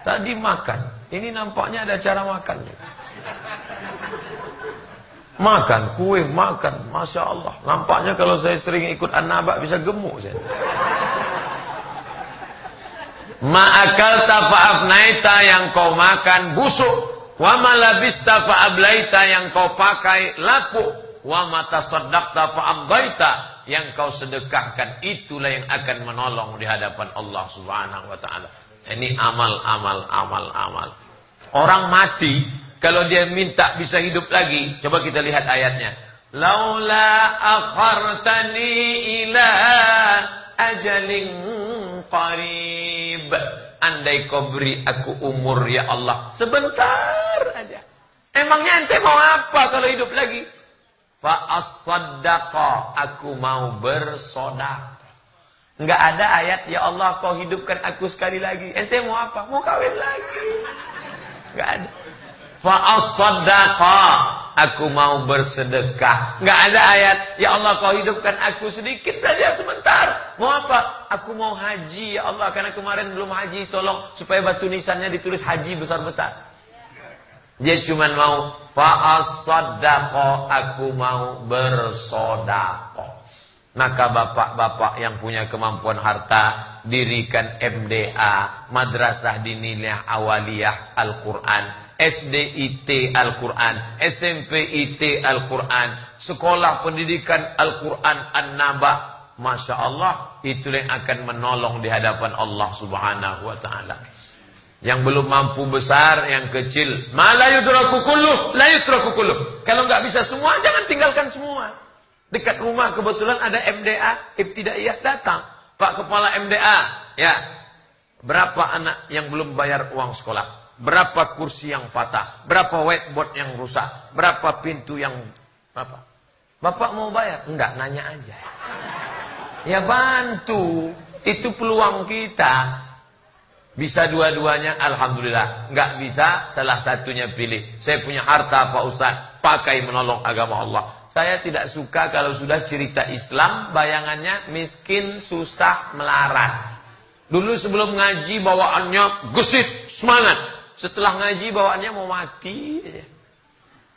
Tadi makan. Ini nampaknya ada cara makan. Makan, kue, makan. Masya Allah. Nampaknya kalau saya sering ikut anabak bisa gemuk saya. Ma'akal tafa'af naita yang kau makan busuk. Wa malabista yang kau pakai lapuk wa mata saddaqta fa ambaita yang kau sedekahkan itulah yang akan menolong di hadapan Allah Subhanahu wa taala. Ini amal amal amal amal. Orang mati kalau dia minta bisa hidup lagi, coba kita lihat ayatnya. Laula akhartani ila ajalin qarib. Andai kau beri aku umur ya Allah sebentar aja. Emangnya ente mau apa kalau hidup lagi? Fa'as-saddaqa. Aku mau bersodak. Enggak ada ayat, ya Allah kau hidupkan aku sekali lagi. Ente mau apa? Mau kawin lagi. Enggak ada. Fa'as-saddaqa. Aku mau bersedekah. Enggak ada ayat, ya Allah kau hidupkan aku sedikit saja sebentar. Mau apa? Aku mau haji, ya Allah. Karena kemarin belum haji, tolong supaya batu nisannya ditulis haji besar-besar. Dia cuma mau fa'asaddaqo aku mau bersodako. Maka bapak-bapak yang punya kemampuan harta dirikan MDA, Madrasah Diniliyah Awaliyah Al-Qur'an, SDIT Al-Qur'an, SMPIT Al-Qur'an, Sekolah Pendidikan Al-Qur'an An-Naba. Masya Allah, itu yang akan menolong di hadapan Allah Subhanahu wa taala. Yang belum mampu besar, yang kecil. Malah yudraku kulluh, la yudraku kulluh. Kalau nggak bisa semua, jangan tinggalkan semua. Dekat rumah kebetulan ada MDA, ibtidaiyah datang. Pak Kepala MDA, ya. Berapa anak yang belum bayar uang sekolah? Berapa kursi yang patah? Berapa whiteboard yang rusak? Berapa pintu yang apa? Bapak mau bayar? Enggak, nanya aja. Ya bantu. Itu peluang kita. Bisa dua-duanya, Alhamdulillah. Nggak bisa, salah satunya pilih. Saya punya harta Pak Ustaz, pakai menolong agama Allah. Saya tidak suka kalau sudah cerita Islam, bayangannya miskin, susah, melarat. Dulu sebelum ngaji bawaannya gesit, semangat. Setelah ngaji bawaannya mau mati.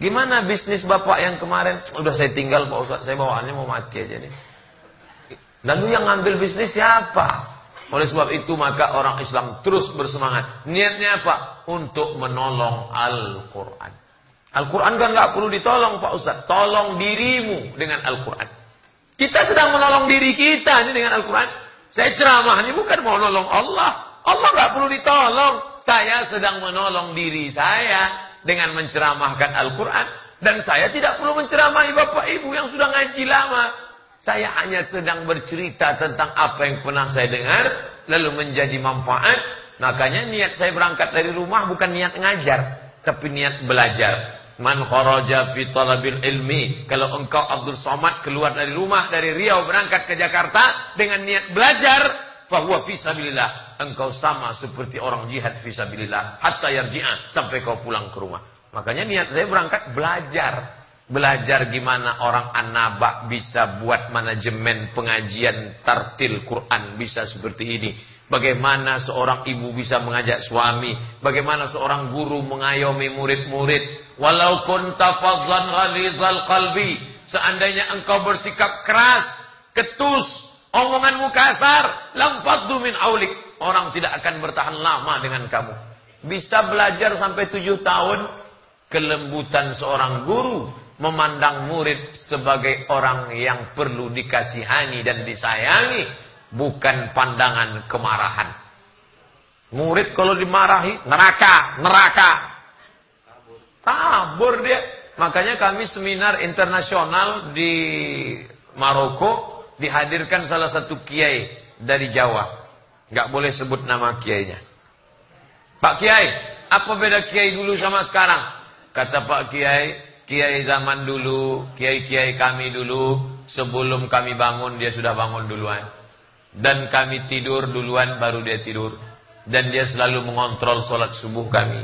Gimana bisnis bapak yang kemarin? Udah saya tinggal Pak Ustaz, saya bawaannya mau mati aja nih. Lalu yang ngambil bisnis siapa? Oleh sebab itu maka orang Islam terus bersemangat. Niatnya apa? Untuk menolong Al-Quran. Al-Quran kan nggak perlu ditolong Pak Ustaz. Tolong dirimu dengan Al-Quran. Kita sedang menolong diri kita ini dengan Al-Quran. Saya ceramah ini bukan mau nolong Allah. Allah nggak perlu ditolong. Saya sedang menolong diri saya dengan menceramahkan Al-Quran. Dan saya tidak perlu menceramahi bapak ibu yang sudah ngaji lama. Saya hanya sedang bercerita tentang apa yang pernah saya dengar. Lalu menjadi manfaat. Makanya niat saya berangkat dari rumah bukan niat ngajar. Tapi niat belajar. Man kharaja fi talabil ilmi. Kalau engkau Abdul Somad keluar dari rumah dari Riau berangkat ke Jakarta dengan niat belajar, fahuwa fi sabilillah. Engkau sama seperti orang jihad fi sabilillah hatta yarji'a sampai kau pulang ke rumah. Makanya niat saya berangkat belajar. Belajar gimana orang anaba bisa buat manajemen pengajian tartil Quran bisa seperti ini. Bagaimana seorang ibu bisa mengajak suami. Bagaimana seorang guru mengayomi murid-murid. Walau kunta fadlan ghalizal qalbi. Seandainya engkau bersikap keras, ketus, omonganmu kasar, lamfaddu min aulik. Orang tidak akan bertahan lama dengan kamu. Bisa belajar sampai tujuh tahun, kelembutan seorang guru memandang murid sebagai orang yang perlu dikasihani dan disayangi bukan pandangan kemarahan. Murid kalau dimarahi neraka neraka. Kabur dia. Makanya kami seminar internasional di Maroko dihadirkan salah satu kiai dari Jawa nggak boleh sebut nama kiainya Pak Kiai apa beda kiai dulu sama sekarang Kata Pak Kiai, Kiai zaman dulu, Kiai-Kiai kami dulu, sebelum kami bangun dia sudah bangun duluan. Dan kami tidur duluan baru dia tidur. Dan dia selalu mengontrol sholat subuh kami.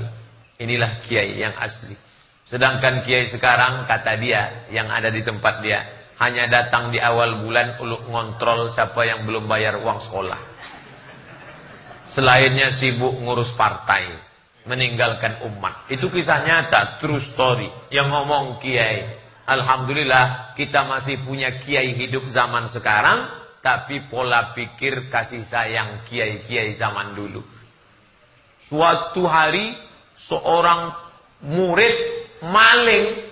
Inilah Kiai yang asli. Sedangkan Kiai sekarang, kata dia, yang ada di tempat dia, hanya datang di awal bulan untuk ngontrol siapa yang belum bayar uang sekolah. Selainnya sibuk ngurus partai meninggalkan umat. Itu kisah nyata, true story. Yang ngomong kiai. Alhamdulillah kita masih punya kiai hidup zaman sekarang. Tapi pola pikir kasih sayang kiai-kiai zaman dulu. Suatu hari seorang murid maling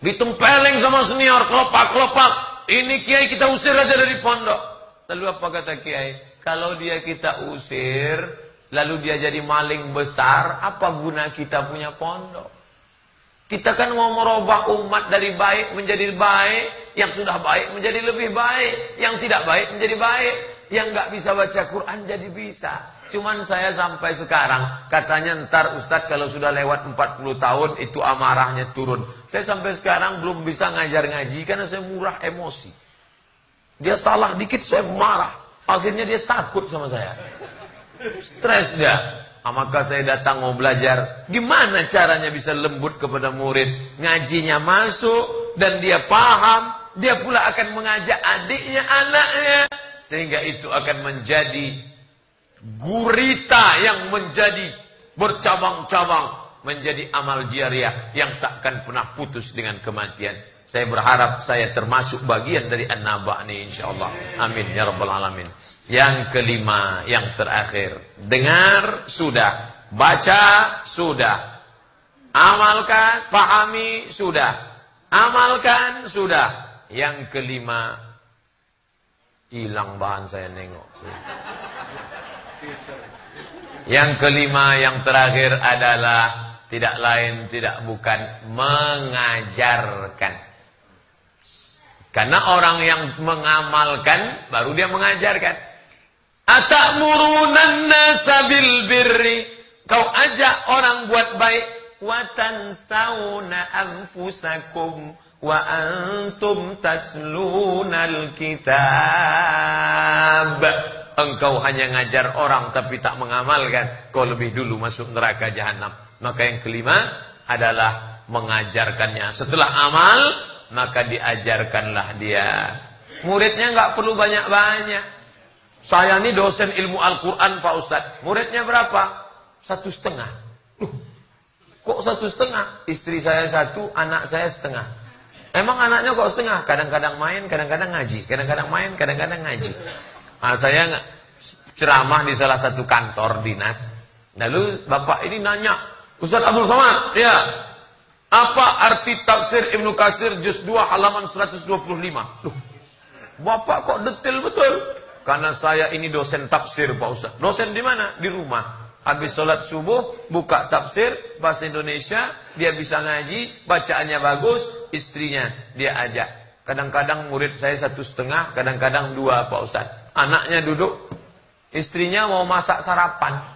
ditempeleng sama senior kelopak-kelopak. Ini kiai kita usir aja dari pondok. Lalu apa kata kiai? Kalau dia kita usir, lalu dia jadi maling besar, apa guna kita punya pondok? Kita kan mau merubah umat dari baik menjadi baik, yang sudah baik menjadi lebih baik, yang tidak baik menjadi baik, yang nggak bisa baca Quran jadi bisa. Cuman saya sampai sekarang, katanya ntar Ustadz kalau sudah lewat 40 tahun itu amarahnya turun. Saya sampai sekarang belum bisa ngajar ngaji karena saya murah emosi. Dia salah dikit saya marah. Akhirnya dia takut sama saya. Stres dia. Ah, maka saya datang mau belajar. Gimana caranya bisa lembut kepada murid. Ngajinya masuk. Dan dia paham. Dia pula akan mengajak adiknya, anaknya. Sehingga itu akan menjadi gurita yang menjadi bercabang-cabang. Menjadi amal jariah yang takkan pernah putus dengan kematian. Saya berharap saya termasuk bagian dari an-naba ini insyaallah. Amin ya rabbal alamin. Yang kelima, yang terakhir. Dengar sudah, baca sudah. Amalkan, pahami sudah. Amalkan sudah. Yang kelima, hilang bahan saya nengok. Yang kelima, yang terakhir adalah tidak lain, tidak bukan mengajarkan. Karena orang yang mengamalkan baru dia mengajarkan. Atamuruna nasa bil birri. Kau ajak orang buat baik. Watansawna anfusakum. Wa antum taslunal kitab. Engkau hanya ngajar orang tapi tak mengamalkan. Kau lebih dulu masuk neraka jahanam. Maka yang kelima adalah mengajarkannya. Setelah amal, maka diajarkanlah dia. Muridnya nggak perlu banyak-banyak. Saya ini dosen ilmu Al-Quran Pak Ustadz. Muridnya berapa? Satu setengah. Loh, kok satu setengah? Istri saya satu, anak saya setengah. Emang anaknya kok setengah? Kadang-kadang main, kadang-kadang ngaji. Kadang-kadang main, kadang-kadang ngaji. Nah, saya ceramah di salah satu kantor dinas. Lalu bapak ini nanya, Ustaz Abdul Somad, ya, apa arti tafsir Ibnu Kasir juz 2 halaman 125? Loh, bapak kok detail betul? Karena saya ini dosen tafsir Pak Ustaz. Dosen di mana? Di rumah. Habis sholat subuh, buka tafsir, bahasa Indonesia, dia bisa ngaji, bacaannya bagus, istrinya dia ajak. Kadang-kadang murid saya satu setengah, kadang-kadang dua Pak Ustaz. Anaknya duduk, istrinya mau masak sarapan.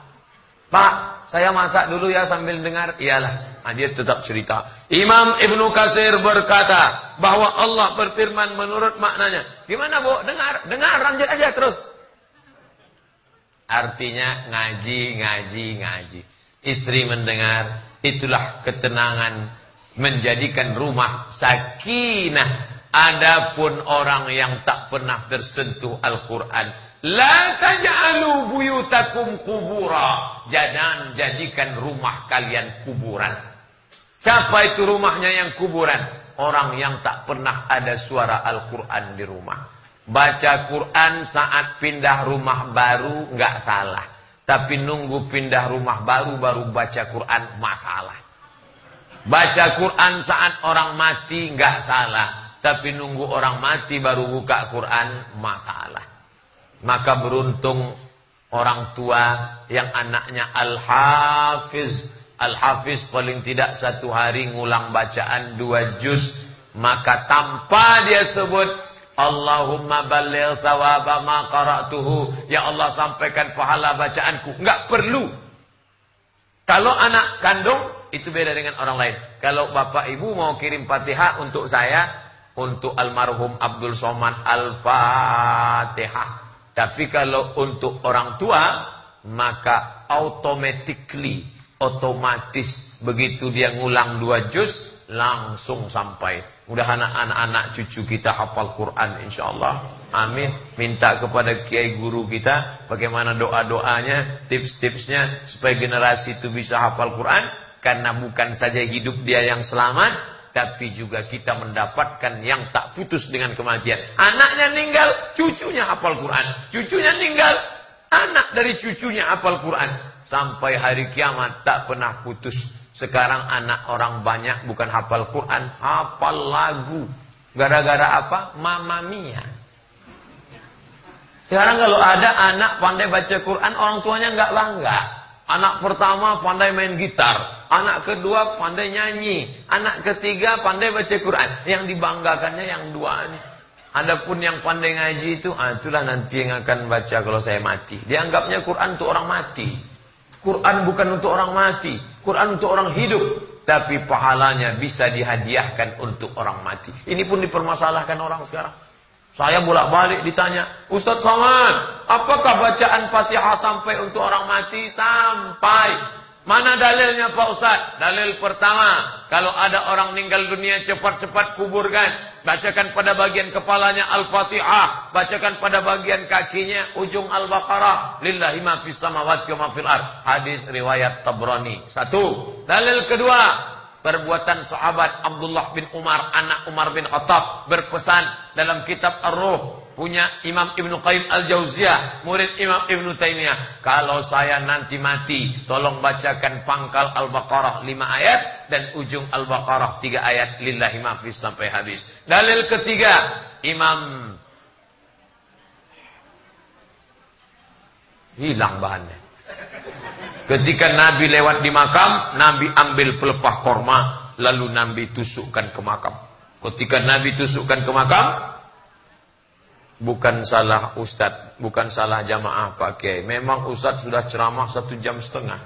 Pak, saya masak dulu ya sambil dengar. Iyalah, nah, dia tetap cerita. Imam Ibnu Kasir berkata bahwa Allah berfirman menurut maknanya. Gimana bu? Dengar, dengar, lanjut aja terus. Artinya ngaji, ngaji, ngaji. Istri mendengar, itulah ketenangan menjadikan rumah sakinah. Adapun orang yang tak pernah tersentuh Al-Quran. La taj'alu buyutakum kubura. Jangan jadikan rumah kalian kuburan. Siapa itu rumahnya yang kuburan? Orang yang tak pernah ada suara Al-Quran di rumah. Baca Quran saat pindah rumah baru nggak salah. Tapi nunggu pindah rumah baru baru baca Quran masalah. Baca Quran saat orang mati nggak salah. Tapi nunggu orang mati baru buka Quran masalah. Maka beruntung orang tua yang anaknya Al-Hafiz. Al-Hafiz paling tidak satu hari ngulang bacaan dua juz. Maka tanpa dia sebut Allahumma balil sawaba ma qara'tuhu. Ya Allah sampaikan pahala bacaanku. Enggak perlu. Kalau anak kandung itu beda dengan orang lain. Kalau bapak ibu mau kirim Fatihah untuk saya, untuk almarhum Abdul Somad Al-Fatihah. Tapi kalau untuk orang tua, maka automatically, otomatis begitu dia ngulang dua juz, langsung sampai Mudah anak-anak cucu kita hafal Quran insyaAllah. Amin. Minta kepada kiai guru kita bagaimana doa-doanya, tips-tipsnya supaya generasi itu bisa hafal Quran. Karena bukan saja hidup dia yang selamat, tapi juga kita mendapatkan yang tak putus dengan kematian. Anaknya meninggal, cucunya hafal Quran. Cucunya meninggal, anak dari cucunya hafal Quran. Sampai hari kiamat tak pernah putus sekarang anak orang banyak bukan hafal Quran, hafal lagu. Gara-gara apa? Mama Mia. Sekarang kalau ada anak pandai baca Quran, orang tuanya nggak bangga. Anak pertama pandai main gitar, anak kedua pandai nyanyi, anak ketiga pandai baca Quran. Yang dibanggakannya yang dua ini. Adapun yang pandai ngaji itu, ah, itulah nanti yang akan baca kalau saya mati. Dianggapnya Quran untuk orang mati. Quran bukan untuk orang mati. Quran untuk orang hidup. Tapi pahalanya bisa dihadiahkan untuk orang mati. Ini pun dipermasalahkan orang sekarang. Saya bolak-balik ditanya, Ustaz Saman, apakah bacaan Fatihah sampai untuk orang mati? Sampai. Mana dalilnya Pak Ustaz? Dalil pertama, kalau ada orang meninggal dunia cepat-cepat kuburkan. Bacakan pada bagian kepalanya Al-Fatihah. Bacakan pada bagian kakinya ujung Al-Baqarah. Lillahi ma fis samawati wa ma. Hadis riwayat Tabrani. Satu. Dalil kedua. Perbuatan sahabat Abdullah bin Umar, anak Umar bin Khattab berpesan dalam kitab Ar-Ruh punya Imam Ibnu Qayyim Al-Jauziyah, murid Imam Ibnu Taimiyah. Kalau saya nanti mati, tolong bacakan pangkal Al-Baqarah 5 ayat dan ujung Al-Baqarah 3 ayat lillahi mafis sampai habis. Dalil ketiga, Imam hilang bahannya. Ketika Nabi lewat di makam, Nabi ambil pelepah korma, lalu Nabi tusukkan ke makam. Ketika Nabi tusukkan ke makam, Bukan salah Ustadz, bukan salah jamaah Pak Kiai. Memang Ustadz sudah ceramah satu jam setengah.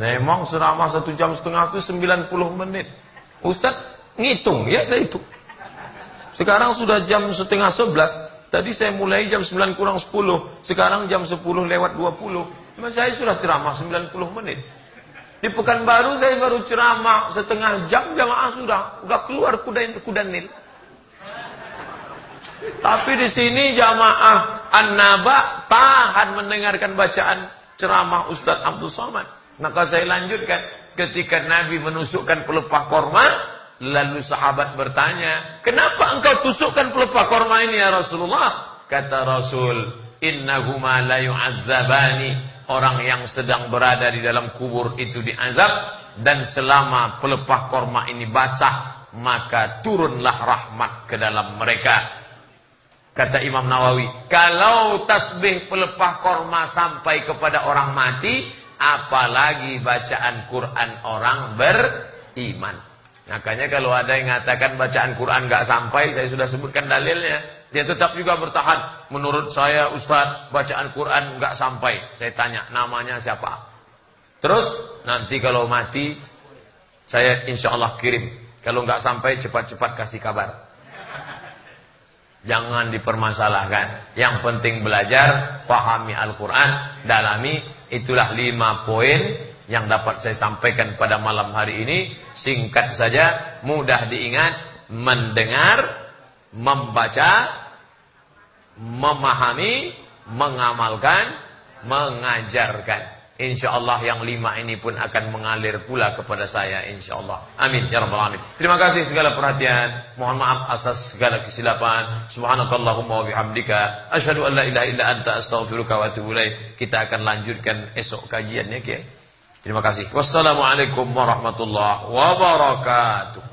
Memang ceramah satu jam setengah itu 90 menit. Ustadz ngitung, ya saya itu. Sekarang sudah jam setengah sebelas. Tadi saya mulai jam 9 kurang 10. Sekarang jam 10 lewat 20. Memang saya sudah ceramah 90 menit. Di Pekanbaru saya baru ceramah setengah jam jamaah sudah. Udah keluar kuda, kuda nil. Tapi di sini jamaah An-Naba tahan mendengarkan bacaan ceramah Ustaz Abdul Somad. Maka saya lanjutkan. Ketika Nabi menusukkan pelepah korma, lalu sahabat bertanya, kenapa engkau tusukkan pelepah korma ini ya Rasulullah? Kata Rasul, innahuma la yu'azzabani. Orang yang sedang berada di dalam kubur itu diazab. Dan selama pelepah korma ini basah, maka turunlah rahmat ke dalam mereka Kata Imam Nawawi, kalau tasbih pelepah korma sampai kepada orang mati, apalagi bacaan Quran orang beriman. Makanya kalau ada yang mengatakan bacaan Quran nggak sampai, saya sudah sebutkan dalilnya. Dia tetap juga bertahan. Menurut saya Ustaz, bacaan Quran nggak sampai. Saya tanya, namanya siapa? Terus nanti kalau mati, saya insya Allah kirim. Kalau nggak sampai, cepat-cepat kasih kabar. Jangan dipermasalahkan. Yang penting belajar, pahami Al-Quran, dalami. Itulah lima poin yang dapat saya sampaikan pada malam hari ini. Singkat saja, mudah diingat, mendengar, membaca, memahami, mengamalkan, mengajarkan. Insya Allah yang lima ini pun akan mengalir pula kepada saya insya Allah. Amin ya rabbal alamin. Terima kasih segala perhatian. Mohon maaf atas segala kesilapan. Subhanakallahumma wa bihamdika asyhadu an la ilaha illa anta astaghfiruka wa atubu. Kita akan lanjutkan esok kajiannya, Kiai. Terima kasih. Wassalamualaikum warahmatullahi wabarakatuh.